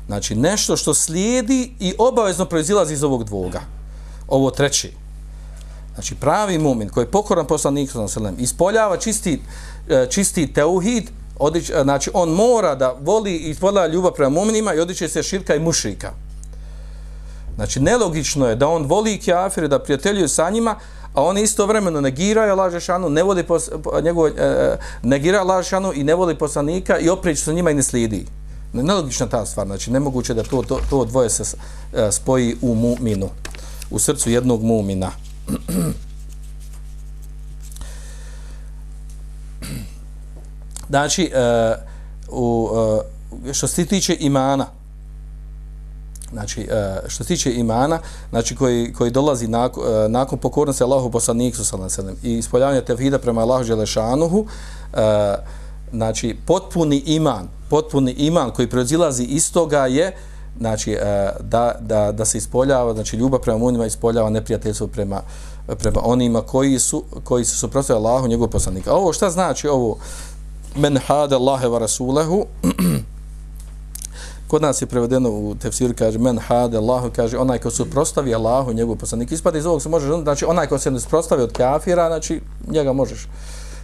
Znači, nešto što slijedi i obavezno proizilazi iz ovog dvoga. Ovo treći. Znači, pravi mumin koji je pokoran poslanik, ispoljava čisti, e, čisti teuhid, odič, e, znači, on mora da voli i ispoljava ljubav prema muminima i odiče se širka i mušrika. Znači, nelogično je da on voli kjafire, da prijateljuje sa njima, a oni istovremeno negiraju Allah Žešanu, ne voli pos, njegov, e, e negiraju Allah Žešanu i ne voli poslanika i opriči sa njima i ne slijedi. Nelogična ta stvar, znači nemoguće da to, to, to dvoje se e, spoji u muminu, u srcu jednog mumina. znači, e, u, e, što se tiče imana, znači e, što se tiče imana znači koji, koji dolazi nakon, e, nakon pokornosti Allahu poslaniku sallallahu alejhi i ispoljavanja tevhida prema Allahu dželešanuhu e, znači potpuni iman potpuni iman koji proizilazi iz toga je znači e, da, da, da se ispoljava znači ljubav prema munima ispoljava neprijateljstvo prema prema onima koji su koji su suprotstavljali Allahu njegovog poslanika. Ovo šta znači ovo men hada Allahe wa rasulehu Kod nas je prevedeno u tefsiru, kaže, men hade Allahu, kaže, onaj ko suprostavi Allahu, njegov poslanik. Ispada iz ovog se može, znači, onaj ko se ne suprostavi od kafira, znači, njega možeš,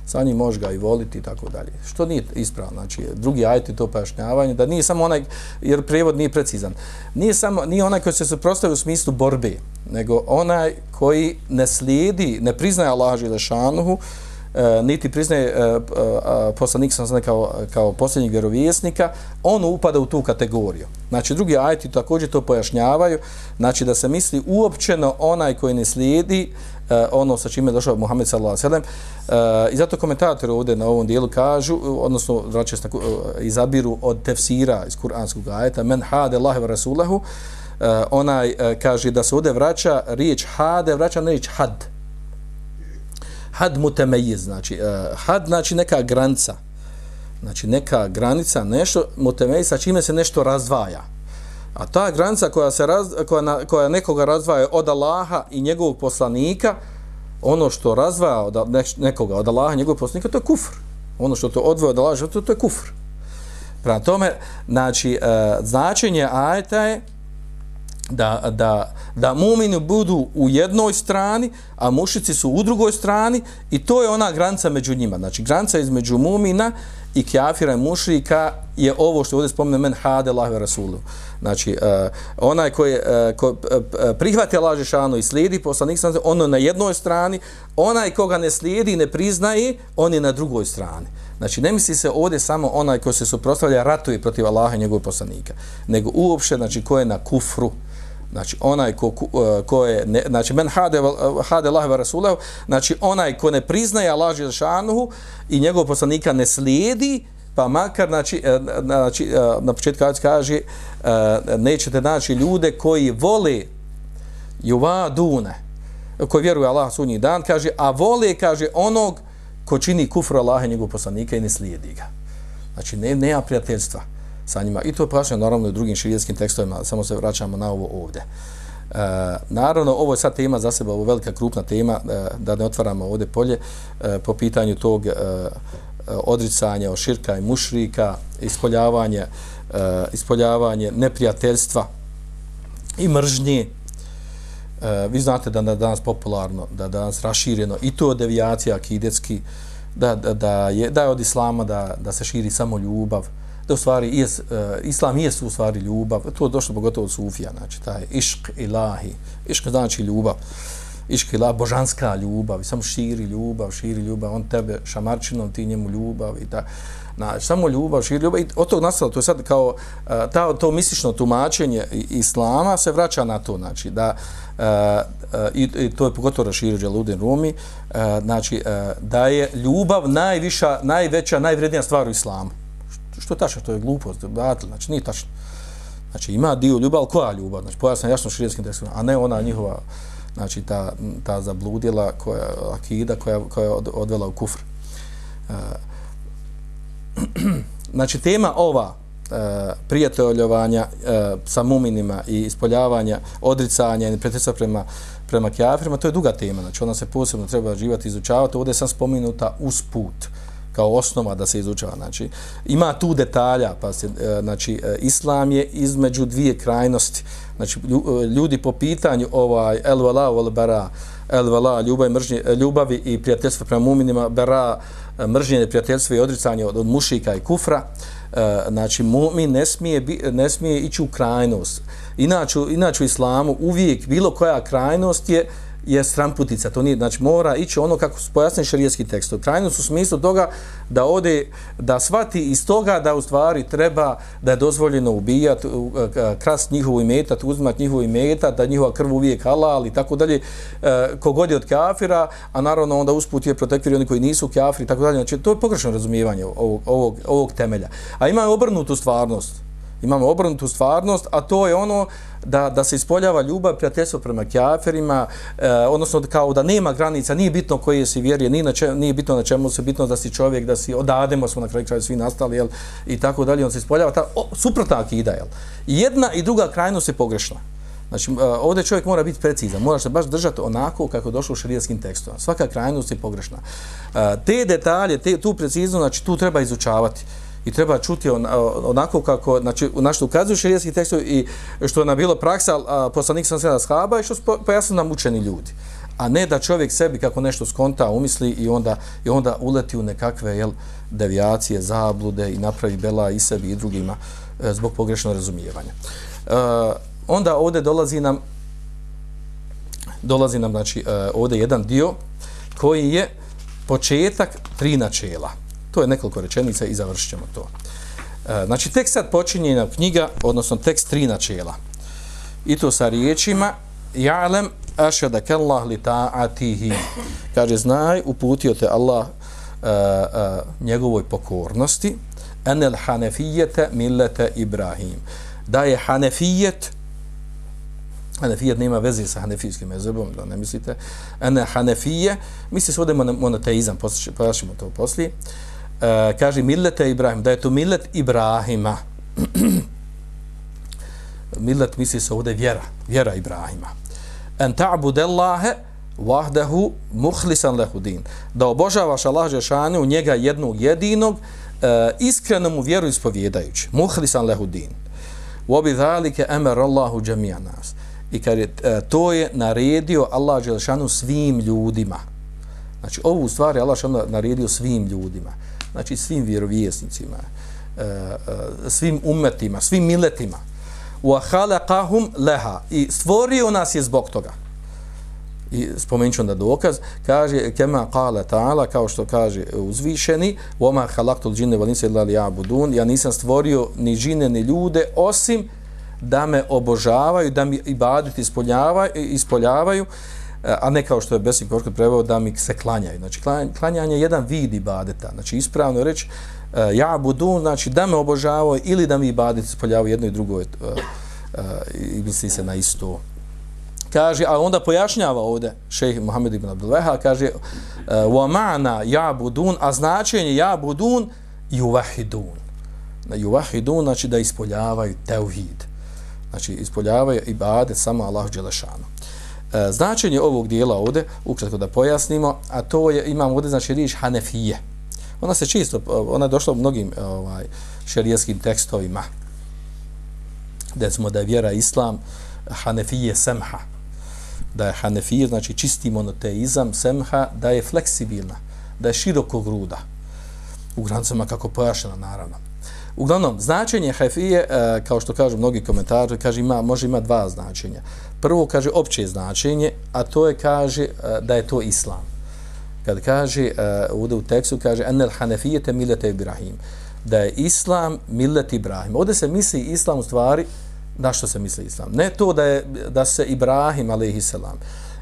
sa njim možeš ga i voliti i tako dalje. Što nije ispravno, znači, drugi ajti to pojašnjavanje, da nije samo onaj, jer prijevod nije precizan, nije samo, nije onaj koji se suprostavi u smislu borbe, nego onaj koji ne slijedi, ne priznaje Allahu Želešanuhu, uh, E, niti priznaje e, e, poslanik sam znači kao, kao posljednjeg vjerovjesnika, on upada u tu kategoriju. Znači, drugi ajti također to pojašnjavaju, znači da se misli uopćeno onaj koji ne slijedi ono sa čime je došao Muhammed sallallahu alejhi ve sellem i zato komentatori ovdje na ovom dijelu kažu odnosno znači izabiru od tefsira iz kuranskog ajeta men hade Allahu ve rasulahu onaj kaže da se ovdje vraća riječ hade vraća na riječ had had mutemejiz, znači uh, had znači neka granica, znači neka granica, nešto mutemejiz sa čime se nešto razdvaja. A ta granica koja se raz, koja, na, koja nekoga razdvaja od Allaha i njegovog poslanika, ono što razdvaja od nekoga od Allaha i njegovog poslanika, to je kufr. Ono što to odvoje od Allaha, to, to je kufr. Prema tome, znači, uh, značenje ajeta je da, da, da mumini budu u jednoj strani, a mušici su u drugoj strani i to je ona granica među njima. Znači, granica između mumina i kjafira i mušrika je ovo što ovdje spomene men hade lahve rasulu. Znači, uh, onaj koji uh, ko, e, uh, prihvati Allah Žešanu i slijedi poslanik sam ono na jednoj strani, onaj koga ne slijedi i ne priznaje, on je na drugoj strani. Znači, ne misli se ovdje samo onaj koji se suprostavlja ratuje protiv Allaha i njegovog poslanika, nego uopšte, znači, ko je na kufru, znači onaj ko, e, ko je ne, znači men hade e, hade Allah ve rasulahu znači onaj ko ne priznaje Allah Želšanuhu i njegov poslanika ne slijedi pa makar znači e, znači na početku kaže nećete naći ljude koji vole juva dune koji vjeruju Allah sunji dan kaže a vole kaže onog ko čini kufru Allaha i njegovog poslanika i ne slijedi ga. Znači ne nema prijateljstva sa njima. I to je pojašnjeno naravno u drugim širijetskim tekstovima, samo se vraćamo na ovo ovdje. E, naravno, ovo je sad tema za sebe, ovo je velika krupna tema, e, da ne otvaramo ovdje polje, e, po pitanju tog e, e odricanja od širka i mušrika, ispoljavanje, e, ispoljavanje neprijateljstva i mržnje. E, vi znate da je danas popularno, da je danas rašireno i to devijacija akidetski, da, da, da, je, da je od islama da, da se širi samo ljubav, da u stvari jes, uh, e, islam jesu u stvari ljubav, to je došlo pogotovo od sufija, znači taj išk ilahi, išk znači ljubav, išk ilahi, božanska ljubav, samo širi ljubav, širi ljubav, on tebe šamarčinom, ti njemu ljubav i tako na znači, samo ljubav, širi ljubav. I od tog nastalo, to je sad kao uh, ta, to mistično tumačenje islama se vraća na to, znači da uh, uh, i, i to je pogotovo raširio Đaludin Rumi, uh, znači uh, da je ljubav najviša, najveća, najvrednija stvar u islamu. Što, što je tačno, to je glupost, batil, znači nije tačno. Znači ima dio ljubav, ali koja ljubav? Znači pojasno jasno širijskim tekstima, a ne ona njihova, znači ta, ta zabludila koja, akida koja, koja je odvela u kufr. E, znači tema ova e, prijateljovanja e, sa muminima i ispoljavanja, odricanja i pretjesa prema, prema kjafirima, to je duga tema, znači ona se posebno treba živati izučavati. Ovdje sam spominuta usput. put kao osnova da se izučava. Znači, ima tu detalja, pa se, e, znači, e, islam je između dvije krajnosti. Znači, e, ljudi po pitanju ovaj el vala wal bara, el vala ljubav, mržnje, ljubavi i prijateljstva prema muminima, bara mržnje, prijateljstva i odricanje od, od mušika i kufra, znači, mumin ne smije, ne smije ići u krajnost. Inače, inače u islamu uvijek bilo koja krajnost je je stramputica, to nije, znači mora ići ono kako su pojasnili šarijetski tekst. Krajno su smislu toga da ode, da svati iz toga da u stvari treba da je dozvoljeno ubijat, e, e, krast njihovu imetat, uzmat njihovu imetat, da njihova krv uvijek halal i tako dalje, e, kogod je od kafira, a naravno onda usput je protekviri oni koji nisu kafiri i tako dalje. Znači to je pogrešno razumijevanje ovog, ovog, ovog temelja. A ima obrnutu stvarnost imamo obrnutu stvarnost, a to je ono da, da se ispoljava ljubav, prijateljstvo prema kjaferima, e, odnosno kao da nema granica, nije bitno koje si vjerije, nije, na če, nije bitno na čemu se, bitno da si čovjek, da si odademo smo na kraju kraju svi nastali, jel, i tako dalje, on se ispoljava, ta, o, suprotna akida, jel. Jedna i druga krajnost je pogrešna. Znači, e, ovdje čovjek mora biti precizan, mora se baš držati onako kako je došlo u šarijetskim tekstom. Svaka krajnost je pogrešna. E, te detalje, te, tu precizno, znači, tu treba izučavati i treba čuti on, onako kako znači na što ukazuju šerijski tekstovi i što je na bilo praksa poslanik sam sada shaba i što pojasno nam učeni ljudi a ne da čovjek sebi kako nešto skonta umisli i onda i onda uleti u nekakve jel devijacije, zablude i napravi bela i sebi i drugima e, zbog pogrešnog razumijevanja. E, onda ovdje dolazi nam dolazi nam znači e, ovdje jedan dio koji je početak tri načela. To je nekoliko rečenica i završit ćemo to. E, znači, tekst sad počinje nam knjiga, odnosno tekst tri načela. I to sa riječima Ja'lem ašadak Allah li ta'atihi. Kaže, znaj, uputio te Allah uh, uh, njegovoj pokornosti enel hanefijete millete Ibrahim. Da je hanefijet Hanefijet nema veze sa hanefijskim mezebom, da ne mislite. Ene hanefije, misli se ovdje monoteizam, poslašimo to poslije. E, kaže millete Ibrahim, da je to millet Ibrahima. millet misli se ovdje vjera, vjera Ibrahima. En ta'budellahe vahdehu wahdahu lehudin. lahu din. Da obožavaš Allah Žešanu njega jednog jedinog, e, iskreno mu vjeru ispovjedajući. Muhlisan lahu din. Wa zalika amara Allahu jami'an nas. I kad je, e, to je naredio Allah Žešanu svim ljudima. Znači, ovu stvari Allah Žešanu naredio svim ljudima znači svim vjerovjesnicima, e, e, svim umetima, svim miletima. Wa khalaqahum laha. I stvorio nas je zbog toga. I spomenuću onda dokaz, kaže kema qala ta'ala, kao što kaže uzvišeni, wama khalaqtul jinna wal insa illa liya'budun. Ja nisam stvorio ni džine ni ljude osim da me obožavaju, da mi ibadet ispoljavaju, ispoljavaju. E, a ne kao što je Besik Korkut preveo da mi se klanjaju. Znači, klanjanje je jedan vid ibadeta. Znači, ispravno reći, e, ja budu, znači, da me obožavaju ili da mi ibadet spoljavaju jedno i drugo e, i misli se na isto. Kaže, a onda pojašnjava ovdje šejh Muhammed ibn Abdulveha, kaže, wa ma'na ja budun, a značenje ja budun juvahidun. Juvahidun, znači da ispoljavaju tevhid. Znači, ispoljavaju ibadet samo Allahu Đelešanu. E, značenje ovog dijela ovdje, ukratko da pojasnimo, a to je, imamo ovdje znači riječ Hanefije. Ona se čisto, e, ona je došla u mnogim e, ovaj, šerijskim tekstovima. Decimo da je vjera Islam Hanefije Semha. Da je Hanefije, znači čisti monoteizam, Semha, da je fleksibilna, da je široko gruda. U granicama kako pojašnjena, naravno. Uglavnom, značenje Hanefije, kao što kažu mnogi komentari, kaže ima, može ima dva značenja. Prvo kaže opće značenje, a to je kaže eh, da je to islam. Kad kaže, uh, u tekstu kaže, enel hanefijete milete Ibrahim, da je islam milet Ibrahim. Ovdje se misli islam u stvari, na što se misli islam? Ne to da je da se Ibrahim, alaihissalam,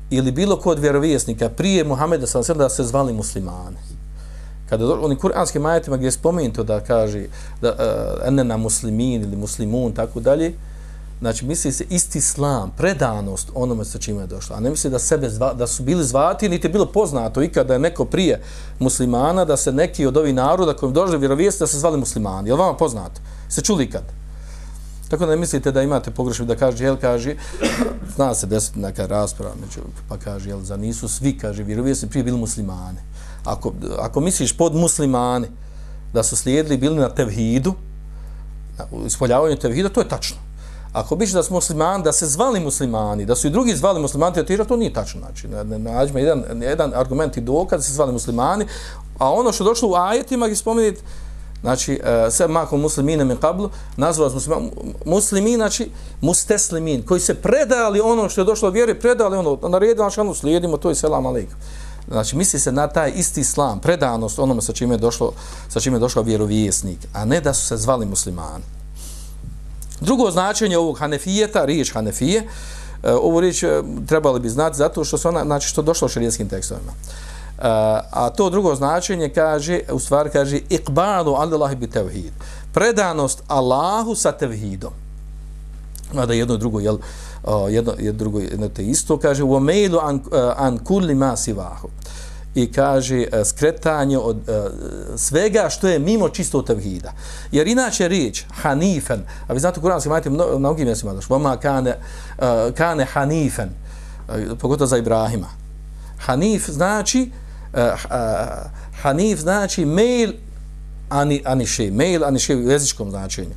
ili bilo ko od vjerovjesnika prije Muhameda sallam da se zvali muslimani. Kada do, oni kuranskim majetima gdje je spomenuto da kaže da eh, uh, enena muslimin ili muslimun, tako dalje, znači misli se isti islam, predanost onome sa čime je došlo. A ne misli da sebe zva, da su bili zvati, niti je bilo poznato ikada je neko prije muslimana, da se neki od ovih naroda kojim došli vjerovijesti da se zvali muslimani. Je li vama poznato? Se čuli ikad? Tako da ne mislite da imate pogrešno da kaže, jel, kaže, zna se desiti neka rasprava, među, pa kaže, jel, za nisu svi, kaže, vjerovijesti prije bili muslimani. Ako, ako misliš pod muslimani da su slijedili bili na tevhidu, na ispoljavanju tevhida, to je tačno. Ako biš da smo muslimani, da se zvali muslimani, da su i drugi zvali muslimani, to, to nije tačno. Znači, nađemo jedan, jedan argument i dokaz da se zvali muslimani, a ono što došlo u ajetima, gdje spomenuti, znači, e, uh, sve makom muslimine min kablu, nazvao se muslimani, muslimin, znači, musteslimin, koji se predali ono što je došlo vjeri, predali ono, naredili, znači, ono, slijedimo, to je selam alaikum. Znači, misli se na taj isti islam, predanost onome sa čime je došlo, sa čime je došao vjerovjesnik, a ne da su se zvali muslimani. Drugo značenje ovog hanefijeta, riječ hanefije, e, ovu riječ e, trebali bi znati zato što se ona, znači što došlo šerijskim šarijetskim tekstovima. E, a to drugo značenje kaže, u stvari kaže, ikbalu Allahi bi tevhid. Predanost Allahu sa tevhidom. Mada jedno drugo, jel, jedno, jedno drugo, jedno te isto, kaže, u omejlu an, an kulli ma sivahu i kaže e, skretanje od e, svega što je mimo čisto tevhida. Jer inače riječ hanifen, a vi znate u Kur'anskim majte na mnogim mjestima došlo, vama kane, uh, kane hanifen, pogotovo za Ibrahima. Hanif znači hanif znači mail ani, aniše, mail aniše u jezičkom značenju.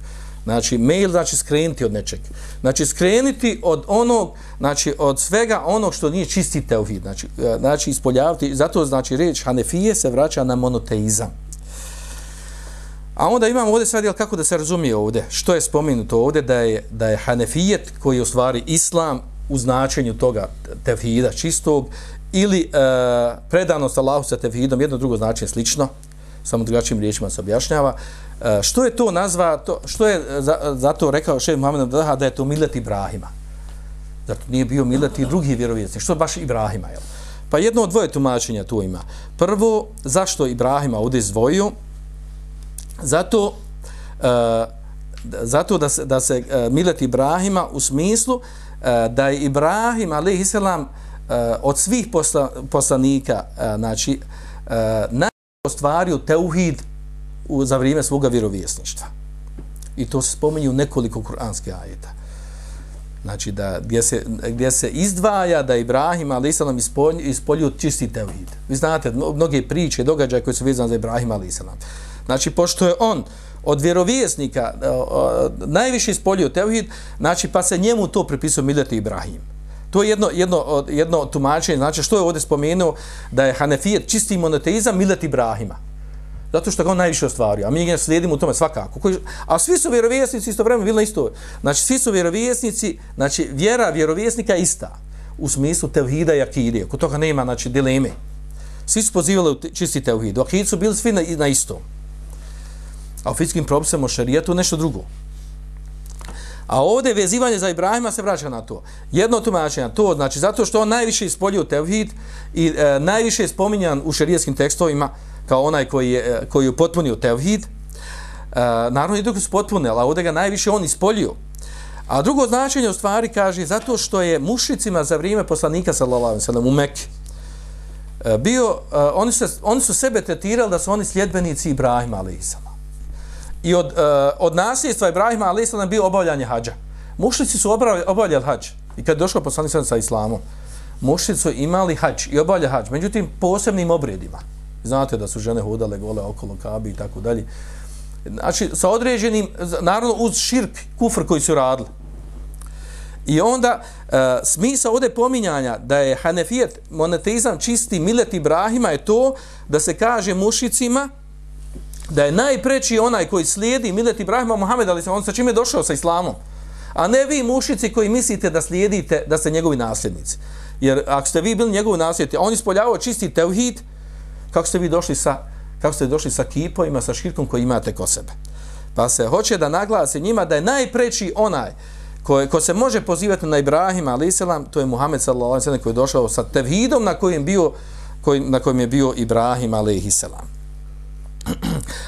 Znači, mail znači skrenuti od nečeg. Znači, skrenuti od onog, znači, od svega onog što nije čisti teuhid. Znači, e, znači ispoljavati, zato znači reč Hanefije se vraća na monoteizam. A onda imamo ovdje sad, jel, kako da se razumije ovdje, što je spomenuto ovdje, da je, da je Hanefijet koji je u stvari islam u značenju toga tevhida čistog, ili e, predanost Allahu sa tevhidom, jedno drugo značenje slično, samo drugačijim riječima se objašnjava, E, E, što je to nazva, to, što je e, za, zato rekao šef Muhammed Abdaha da je to Milet Ibrahima? Zato nije bio Milet i drugi vjerovjesnik. Što je baš Ibrahima? Jel? Pa jedno od dvoje tumačenja tu ima. Prvo, zašto Ibrahima ovdje izdvojio? Zato, uh, zato da se, da se uh, Milet Ibrahima u smislu uh, da je Ibrahim, ali islam, uh, od svih posla, poslanika, uh, znači, uh, ostvario teuhid u, za vrijeme svoga vjerovjesništva. I to se spominje u nekoliko kuranskih ajeta. Znači, da, gdje, se, gdje se izdvaja da Ibrahim a.s. ispolju, ispolio čisti tevhid. Vi znate, mnoge priče, događaje koje su vezane za Ibrahim a.s. Znači, pošto je on od vjerovjesnika o, o, najviše ispolio tevhid, znači, pa se njemu to pripisao Milete Ibrahim. To je jedno, jedno, jedno tumačenje, znači, što je ovdje spomenuo da je Hanefijet čisti monoteizam Milet Ibrahima. Zato što ga on najviše ostvario. A mi ga slijedimo u tome svakako. Koji, a svi su vjerovjesnici isto vremena bili na isto. Znači, svi su vjerovjesnici, znači, vjera vjerovjesnika je ista. U smislu tevhida i akide. Kod toga nema, znači, dileme. Svi su pozivali u čisti tevhid. U akid su bili svi na, na isto. A u fizičkim propisama šarijetu nešto drugo. A ovdje vezivanje za Ibrahima se vraća na to. Jedno tumačenje, to znači zato što on najviše ispolio tevhid i e, najviše je spominjan u šarijetskim tekstovima, kao onaj koji je, eh, koji je potpunio tevhid. E, naravno i dok su potpune, ali ovdje ga najviše on ispolio. A drugo značenje u stvari kaže zato što je mušicima za vrijeme poslanika sallallahu alejhi u Mekke eh, bio oni su oni su sebe tretirali da su oni sljedbenici Ibrahima alejhiselam. I od od nasljedstva Ibrahima nam bio obavljanje hadža. Mušici su obavljali hadž i kad došao poslanik sa islamom mušici su imali hadž i obavljali hadž, međutim posebnim obredima. Znate da su žene hodale gole okolo kabi i tako dalje. Znači, sa određenim, naravno uz širk, kufr koji su radili. I onda, e, smisa ovdje pominjanja da je Hanefijet moneteizam čisti milet Ibrahima je to da se kaže mušicima da je najpreći onaj koji slijedi Milet Ibrahima Muhammed, ali on sa čime je došao sa islamom. A ne vi mušici koji mislite da slijedite da ste njegovi nasljednici. Jer ako ste vi bili njegovi nasljednici, on ispoljavao čisti tevhid, kako ste vi došli sa, kako ste došli sa kipovima, sa širkom koji imate ko sebe. Pa se hoće da naglasi njima da je najpreći onaj ko, ko se može pozivati na Ibrahima, ali selam, to je Muhammed sallallahu alejhi ve sellem koji je došao sa tevhidom na kojem bio koji, na kojem je bio Ibrahim alejhi selam.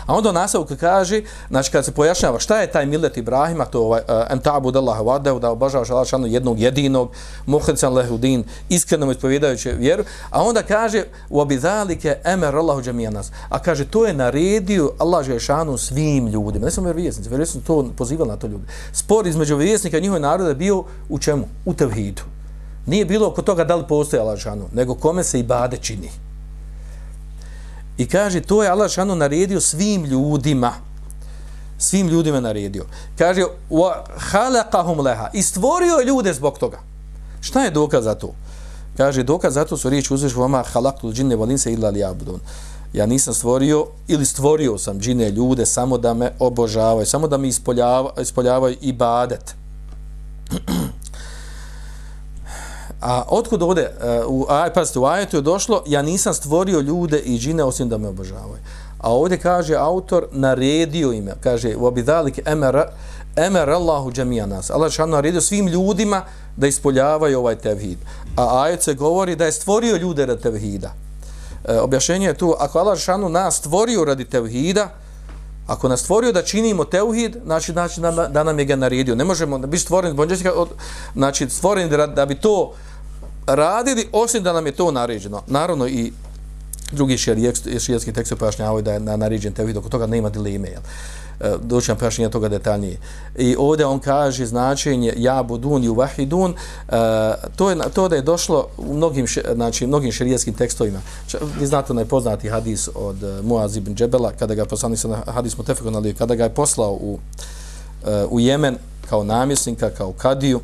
A onda nasavka kaže, znači kad se pojašnjava šta je taj millet Ibrahima, to ovaj eh, uh, entabu Allah wahdahu da obožavaš Allah šanu jednog jedinog, muhrican lehudin, iskreno ispovjedajući vjeru, a onda kaže u obizalike emer Allahu džemijanas. A kaže to je naredio Allah šanu svim ljudima. Ne samo vjerovjesnici, vjerovjesnici to pozivali na to ljudi. Spor između vjerovjesnika i njihove narode bio u čemu? U tevhidu. Nije bilo oko toga da li postoji Allah šanu, nego kome se i bade čini. I kaže, to je Allah šanu naredio svim ljudima. Svim ljudima naredio. Kaže, halakahum leha. I stvorio ljude zbog toga. Šta je dokaz za to? Kaže, dokaz za to su riječi uzviš vama halaktul džinne valinse illa li abudun. Ja nisam stvorio, ili stvorio sam džine ljude samo da me obožavaju, samo da mi ispoljavaju, ispoljavaju ibadet. A otkud ovdje, uh, u, aj, pazite, u ajetu je došlo, ja nisam stvorio ljude i džine osim da me obožavaju. A ovdje kaže autor, naredio ime, kaže, u obidalik emer, emer Allahu džemija nas. Allah šan naredio svim ljudima da ispoljavaju ovaj tevhid. A ajet se govori da je stvorio ljude radi tevhida. E, objašenje je tu, ako Allah šanu nas stvorio radi tevhida, Ako nas stvorio da činimo teuhid, znači, znači da, da nam je ga naredio. Ne možemo biti stvoreni, znači stvoreni da, da bi to radili, osim da nam je to naređeno. Naravno i drugi širijski tekst pojašnjavaju da je na naređen teuhid, oko toga nema dileme. Jel? E, doći nam pojašnjenje toga detaljnije. I ovdje on kaže značenje ja budun i uvahidun, e, to, je, to da je došlo u mnogim, znači, mnogim širijetskim tekstovima. Vi znate onaj poznati hadis od e, Muaz ibn Džebela, kada ga je poslanik na hadis Mutefekon, kada ga je poslao u, u Jemen kao namjesnika, kao kadiju,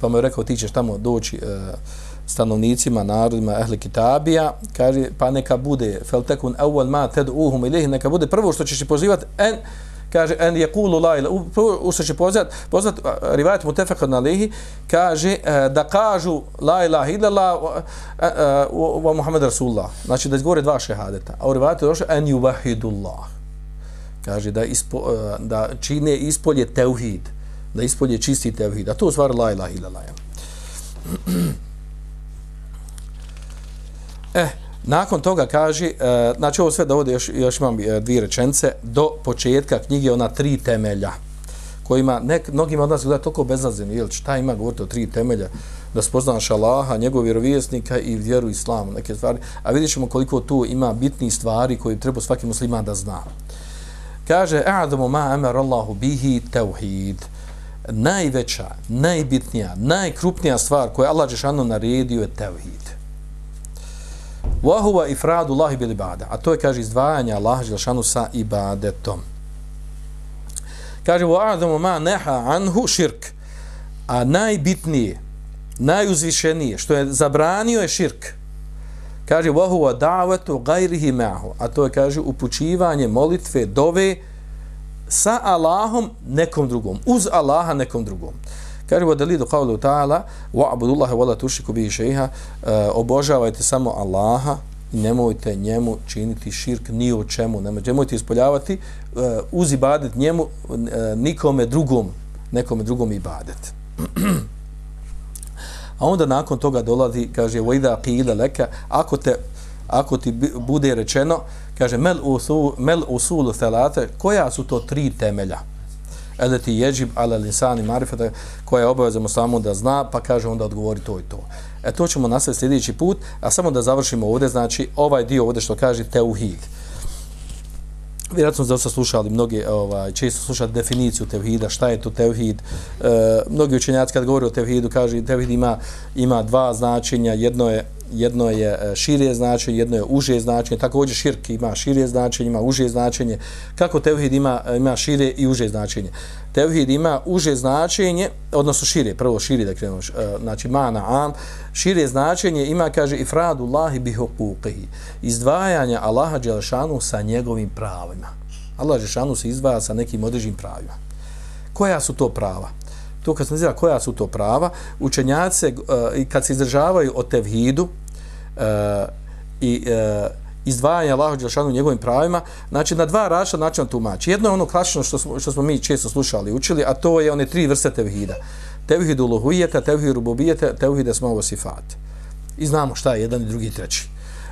pa mu je rekao ti ćeš tamo doći uh, stanovnicima, narodima ehli kitabija, kaže, pa neka bude feltekun awal ma tad'uhum ilih, neka bude prvo što ćeš pozivati en kaže en yaqulu la ila, prvo što će pozvat pozvat rivayet mutafaq na alihi kaže e, da kažu la ilaha illallah e, e, wa Muhammed rasulullah znači da izgovore dva šehadeta a u rivajetu došlo en yuwahidullah kaže da ispo, da čine ispolje tauhid da ispolje čisti tevhid. A to stvar la ilaha illallah. la. Eh, nakon toga kaže, uh, znači ovo sve dovode, još, još imam eh, dvije rečence, do početka knjige ona tri temelja, kojima nek, mnogima od nas gleda toliko bezlazim, jel, šta ima govoriti o tri temelja, da spoznaš Allaha, njegov vjerovjesnika i vjeru islamu, neke stvari, a vidjet ćemo koliko tu ima bitnih stvari koje treba svaki musliman da zna. Kaže, a'adamu ma amar Allahu bihi tevhid najveća, najbitnija, najkrupnija stvar koju Allah Žešanu naredio je tevhid. Wahuwa ifradu Allahi bil ibada. A to je, kaže, izdvajanje Allah Žešanu sa ibadetom. Kaže, wa a'zamu ma neha anhu širk. A najbitnije, najuzvišenije, što je zabranio je širk. Kaže, wahuwa da'watu gajrihi ma'hu. A to je, kaže, upućivanje molitve, dove, sa Allahom nekom drugom, uz Allaha nekom drugom. Kaže u dalilu qavlu ta'ala wa abudullaha wa la tushriku bihi shay'a. E, obožavajte samo Allaha i nemojte njemu činiti širk ni u čemu, nemojte, nemojte ispoljavati uh, uz ibadet njemu uh, nikome drugom, nekome drugom ibadet. A onda nakon toga dolazi, kaže, wa qila laka, ako te ako ti bude rečeno, kaže mel usul mel usul salate koja su to tri temelja? Eleti jeđib ala lisani marifeta koja je obavezno samo da zna pa kaže onda odgovori to i to. E to ćemo nastaviti sljedeći put a samo da završimo ovdje znači ovaj dio ovdje što kaže teuhid. vjerojatno ste slušali mnogi ovaj često slušati definiciju tevhida šta je to tevhid. E, mnogi učenjaci kad govore o tevhidu kaže tevhid ima ima dva značenja. Jedno je jedno je e, širije šire značenje, jedno je uže značenje, također širk ima šire značenje, ima uže značenje. Kako tevhid ima, ima šire i uže značenje? Tevhid ima uže značenje, odnosno šire, prvo šire da krenemo, e, znači mana am, šire značenje ima, kaže, ifradu lahi bihokukihi, izdvajanja Allaha Đelešanu sa njegovim pravima. Allah Đelešanu se izdvaja sa nekim određenim pravima. Koja su to prava? To kad se nazira koja su to prava, učenjaci uh, i kad se izdržavaju o tevhidu uh, i uh, izdvajanje Allahu Đelšanu njegovim pravima, znači na dva različita načina tumači. Jedno je ono klasično što smo, što smo mi često slušali i učili, a to je one tri vrste tevhida. Tevhid uluhujeta, tevhid rububijeta, tevhid esmovo sifat. I znamo šta je jedan i drugi i treći.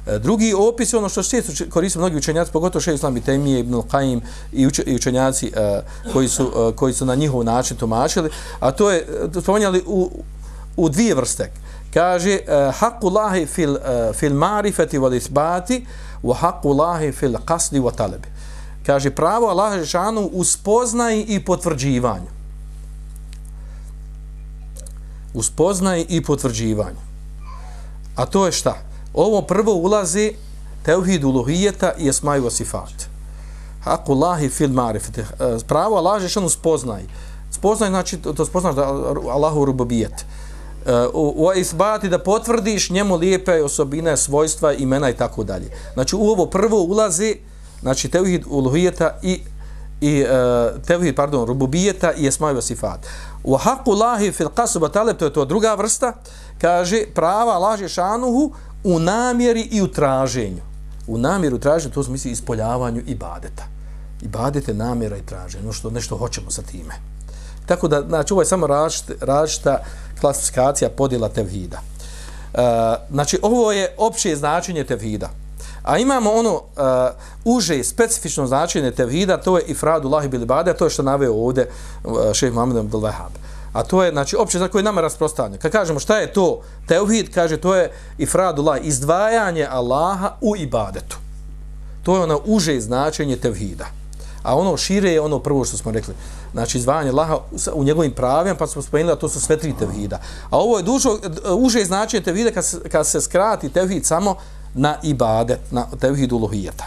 E, drugi opis je ono što se koriste mnogi učenjaci, pogotovo Šejh Islam i Temije, Ibn Qaim i, uč, i učenjaci uh, koji, su, uh, koji su na njihov način tumačili, a to je spomenjali u, u dvije vrste. Kaže, uh, lahi fil, uh, fil marifati wal isbati, wa haku lahi fil qasdi wa talebi. Kaže, pravo Allah Žešanu u spoznaji i potvrđivanju. U spoznaji i potvrđivanju. A to je šta? Ovo prvo ulazi teuhid uluhijeta i esmaju sifat. Hakullahi fil marifet. Eh, pravo Allah je što spoznaj. Spoznaj znači to spoznaš da Allahu rubobijet. E, eh, u, u isbati da potvrdiš njemu lijepe osobine, svojstva, imena i tako dalje. Znači u ovo prvo ulazi znači teuhid uluhijeta i i uh, tevhid, pardon, rububijeta i esmaju sifat. U haku lahi fil qasba talep, to je to druga vrsta, kaže prava laže šanuhu u namjeri i u traženju. U namjeru traženju, to se misli ispoljavanju ibadeta. Ibadete namjera i traženje, ono što nešto hoćemo sa time. Tako da, znači, ovo je samo različita klasifikacija podjela tevhida. Uh, znači, ovo je opće značenje tevhida. A imamo ono uh, uže specifično značenje tevhida, to je ifradu lahi bili bade, to je što naveo ovdje e, uh, šeheh Muhammed Abdel Wahab. A to je, znači, opće za koje nama rasprostanje. Kad kažemo šta je to teuhid, kaže to je ifradullah, izdvajanje Allaha u ibadetu. To je ono uže značenje tevhida. A ono šire je ono prvo što smo rekli. Znači, izdvajanje Allaha u njegovim pravima, pa smo spomenuli da to su sve tri tevhida. A ovo je dužo, uže značenje tevhida kad se, kad se skrati tevhid samo na ibadet, na tevhidu lohijeta.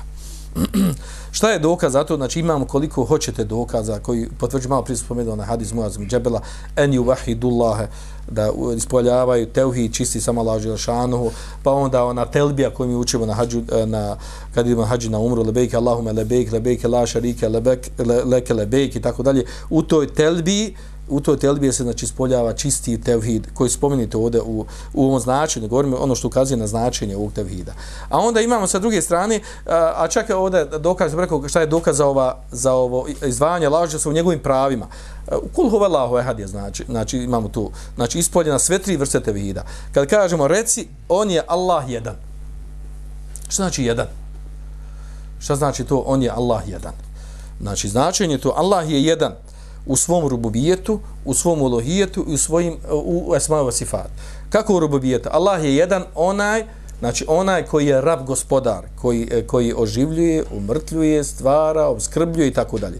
Šta je dokaz za to? Znači imamo koliko hoćete dokaza koji potvrđuju malo prije spomenuo na hadis Muazim Džebela en ju vahidullahe da ispoljavaju teuhi čisti samo Allah Želešanuhu pa onda ona telbija koju mi učimo na hađu, e, na, kad idemo na hađu na umru lebejk Allahume lebejk lebejk la šarike lebek leke lebejk i tako dalje u toj telbiji u toj telbije se znači spoljava čisti tevhid koji spomenite ovdje u, u ovom značenju, govorimo ono što ukazuje na značenje ovog tevhida. A onda imamo sa druge strane, a, a čak je ovdje dokaz, rekao šta je dokaz za, ova, za ovo izvajanje laže sa u njegovim pravima. U kulhove lahu ehad je znači, znači imamo tu, znači ispoljena sve tri vrste tevhida. Kad kažemo reci, on je Allah jedan. Šta znači jedan? Šta znači to? On je Allah jedan. Znači značenje to Allah je jedan u svom rububijetu, u svom ulohijetu i u svojim e, u esmaju sifat. Kako u rububijetu? Allah je jedan onaj, znači onaj koji je rab gospodar, koji, e, koji oživljuje, umrtljuje, stvara, obskrbljuje i tako dalje.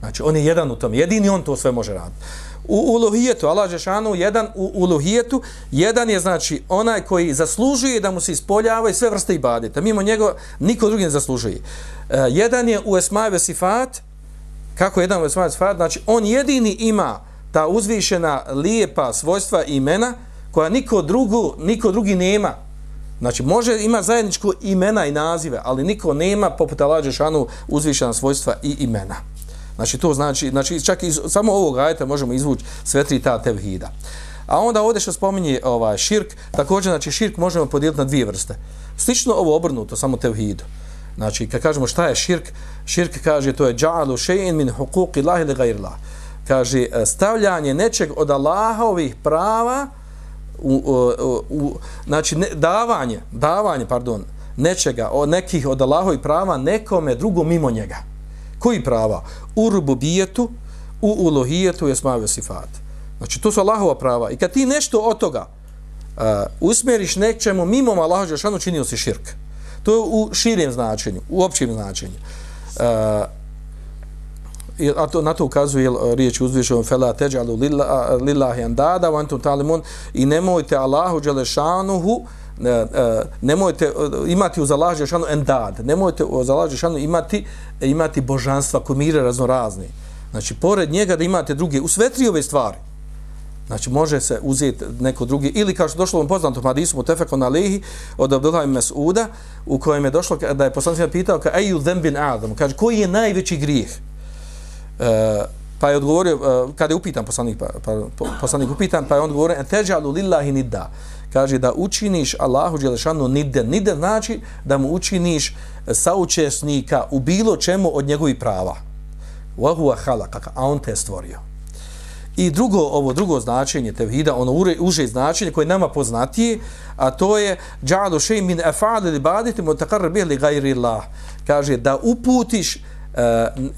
Znači on je jedan u tom, jedini on to sve može raditi. U uluhijetu, Allah Žešanu, jedan u uluhijetu, jedan je znači onaj koji zaslužuje da mu se ispoljava i sve vrste ibadeta. Mimo njega niko drugi ne zaslužuje. E, jedan je u esmaju sifat, kako jedan od svojih sfat, znači on jedini ima ta uzvišena lijepa svojstva imena koja niko, drugu, niko drugi nema. Znači može ima zajedničko imena i nazive, ali niko nema poput Allah Žešanu uzvišena svojstva i imena. Znači to znači, znači čak iz samo ovog ajeta možemo izvući sve tri ta tevhida. A onda ovdje što spominje ovaj, širk, također znači širk možemo podijeliti na dvije vrste. Slično ovo obrnuto, samo tevhidu. Znači, kad kažemo šta je širk, širk kaže to je džalu še'in min hukuki lahi li gajir lah. Kaže, e, stavljanje nečeg od Allahovih prava, u, u, u, znači, ne, davanje, davanje, pardon, nečega, od nekih od Allahovih prava nekome drugom mimo njega. Koji prava? U rububijetu, u ulohijetu je smavio sifat. Znači, to su Allahova prava. I kad ti nešto od toga uh, usmjeriš nečemu mimo Allahova Žešanu, činio si širk. To je u širem značenju, u općem značenju. Uh, a to, na to ukazuje riječ uzvišenom fela teđalu lillahi andada wa antum talimun i nemojte Allahu dželešanuhu e, e, nemojte imati uz Allah Žešanu endad, nemojte uz Allah Žešanu imati, imati božanstva, komire raznorazni. Znači, pored njega da imate druge, u sve tri ove stvari, Znači, može se uzeti neko drugi, ili kao što došlo u poznatom hadisu mu tefeku na lehi od Abdullah Mas'uda, u kojem je došlo da je poslanik pitao ka eju dhanbin adam, kaže, koji je najveći grijeh? E, pa je odgovorio, e, kada je upitan poslanik, pa, pa, poslanik upitan, pa je on odgovorio, e teđalu lillahi nidda, kaže da učiniš Allahu Đelešanu nidde, nidde znači da mu učiniš saučesnika u bilo čemu od njegovih prava. Wa huwa khalaqaka, a on te stvorio. I drugo, ovo drugo značenje tevhida, ono uže značenje koje nama poznatije, a to je džadu šej min af'ali li baditi mutaqarrabih li gajri Allah. Kaže da uputiš e,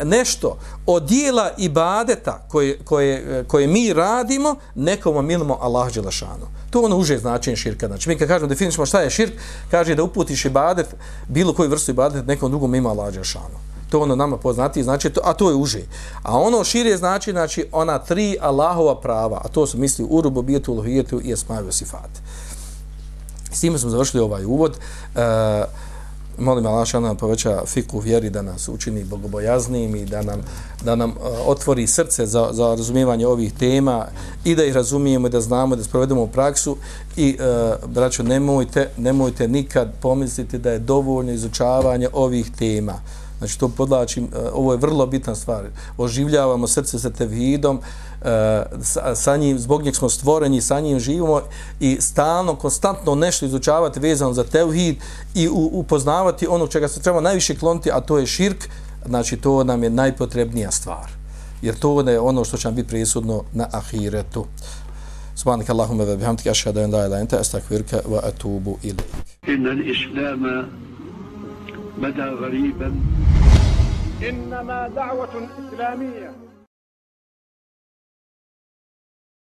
nešto od dijela ibadeta koje, koje, e, koje mi radimo, nekomu milimo Allah Đelešanu. To je ono uže značenje širka. Znači, mi kad kažemo, definišemo šta je širk, kaže da uputiš ibadet, bilo koju vrstu ibadet, nekom drugom mimo Allah Đelešanu to ono nama poznati, znači to, a to je uže. A ono šire znači znači ona tri Allahova prava, a to su misli u rububijetu, lohijetu i esmaju sifat. S tim smo završili ovaj uvod. E, molim Allah da nam poveća fiku vjeri da nas učini bogobojaznim i da nam, da nam e, otvori srce za, za razumijevanje ovih tema i da ih razumijemo i da znamo da sprovedemo u praksu i e, braćo nemojte, nemojte nikad pomisliti da je dovoljno izučavanje ovih tema Znači to podlačim, e, ovo je vrlo bitna stvar. Oživljavamo srce sa tevhidom, e, sa njim, zbog njeg smo stvoreni, sa njim živimo i stalno, konstantno nešto izučavati vezano za tevhid i upoznavati ono čega se treba najviše kloniti, a to je širk, znači to nam je najpotrebnija stvar. Jer to je ono što će nam biti presudno na ahiretu. سبحانك اللهم وبحمدك أشهد أن لا إله إلا أنت أستغفرك وأتوب إليك إن الإسلام بدا غريبا. إنما دعوة إسلامية.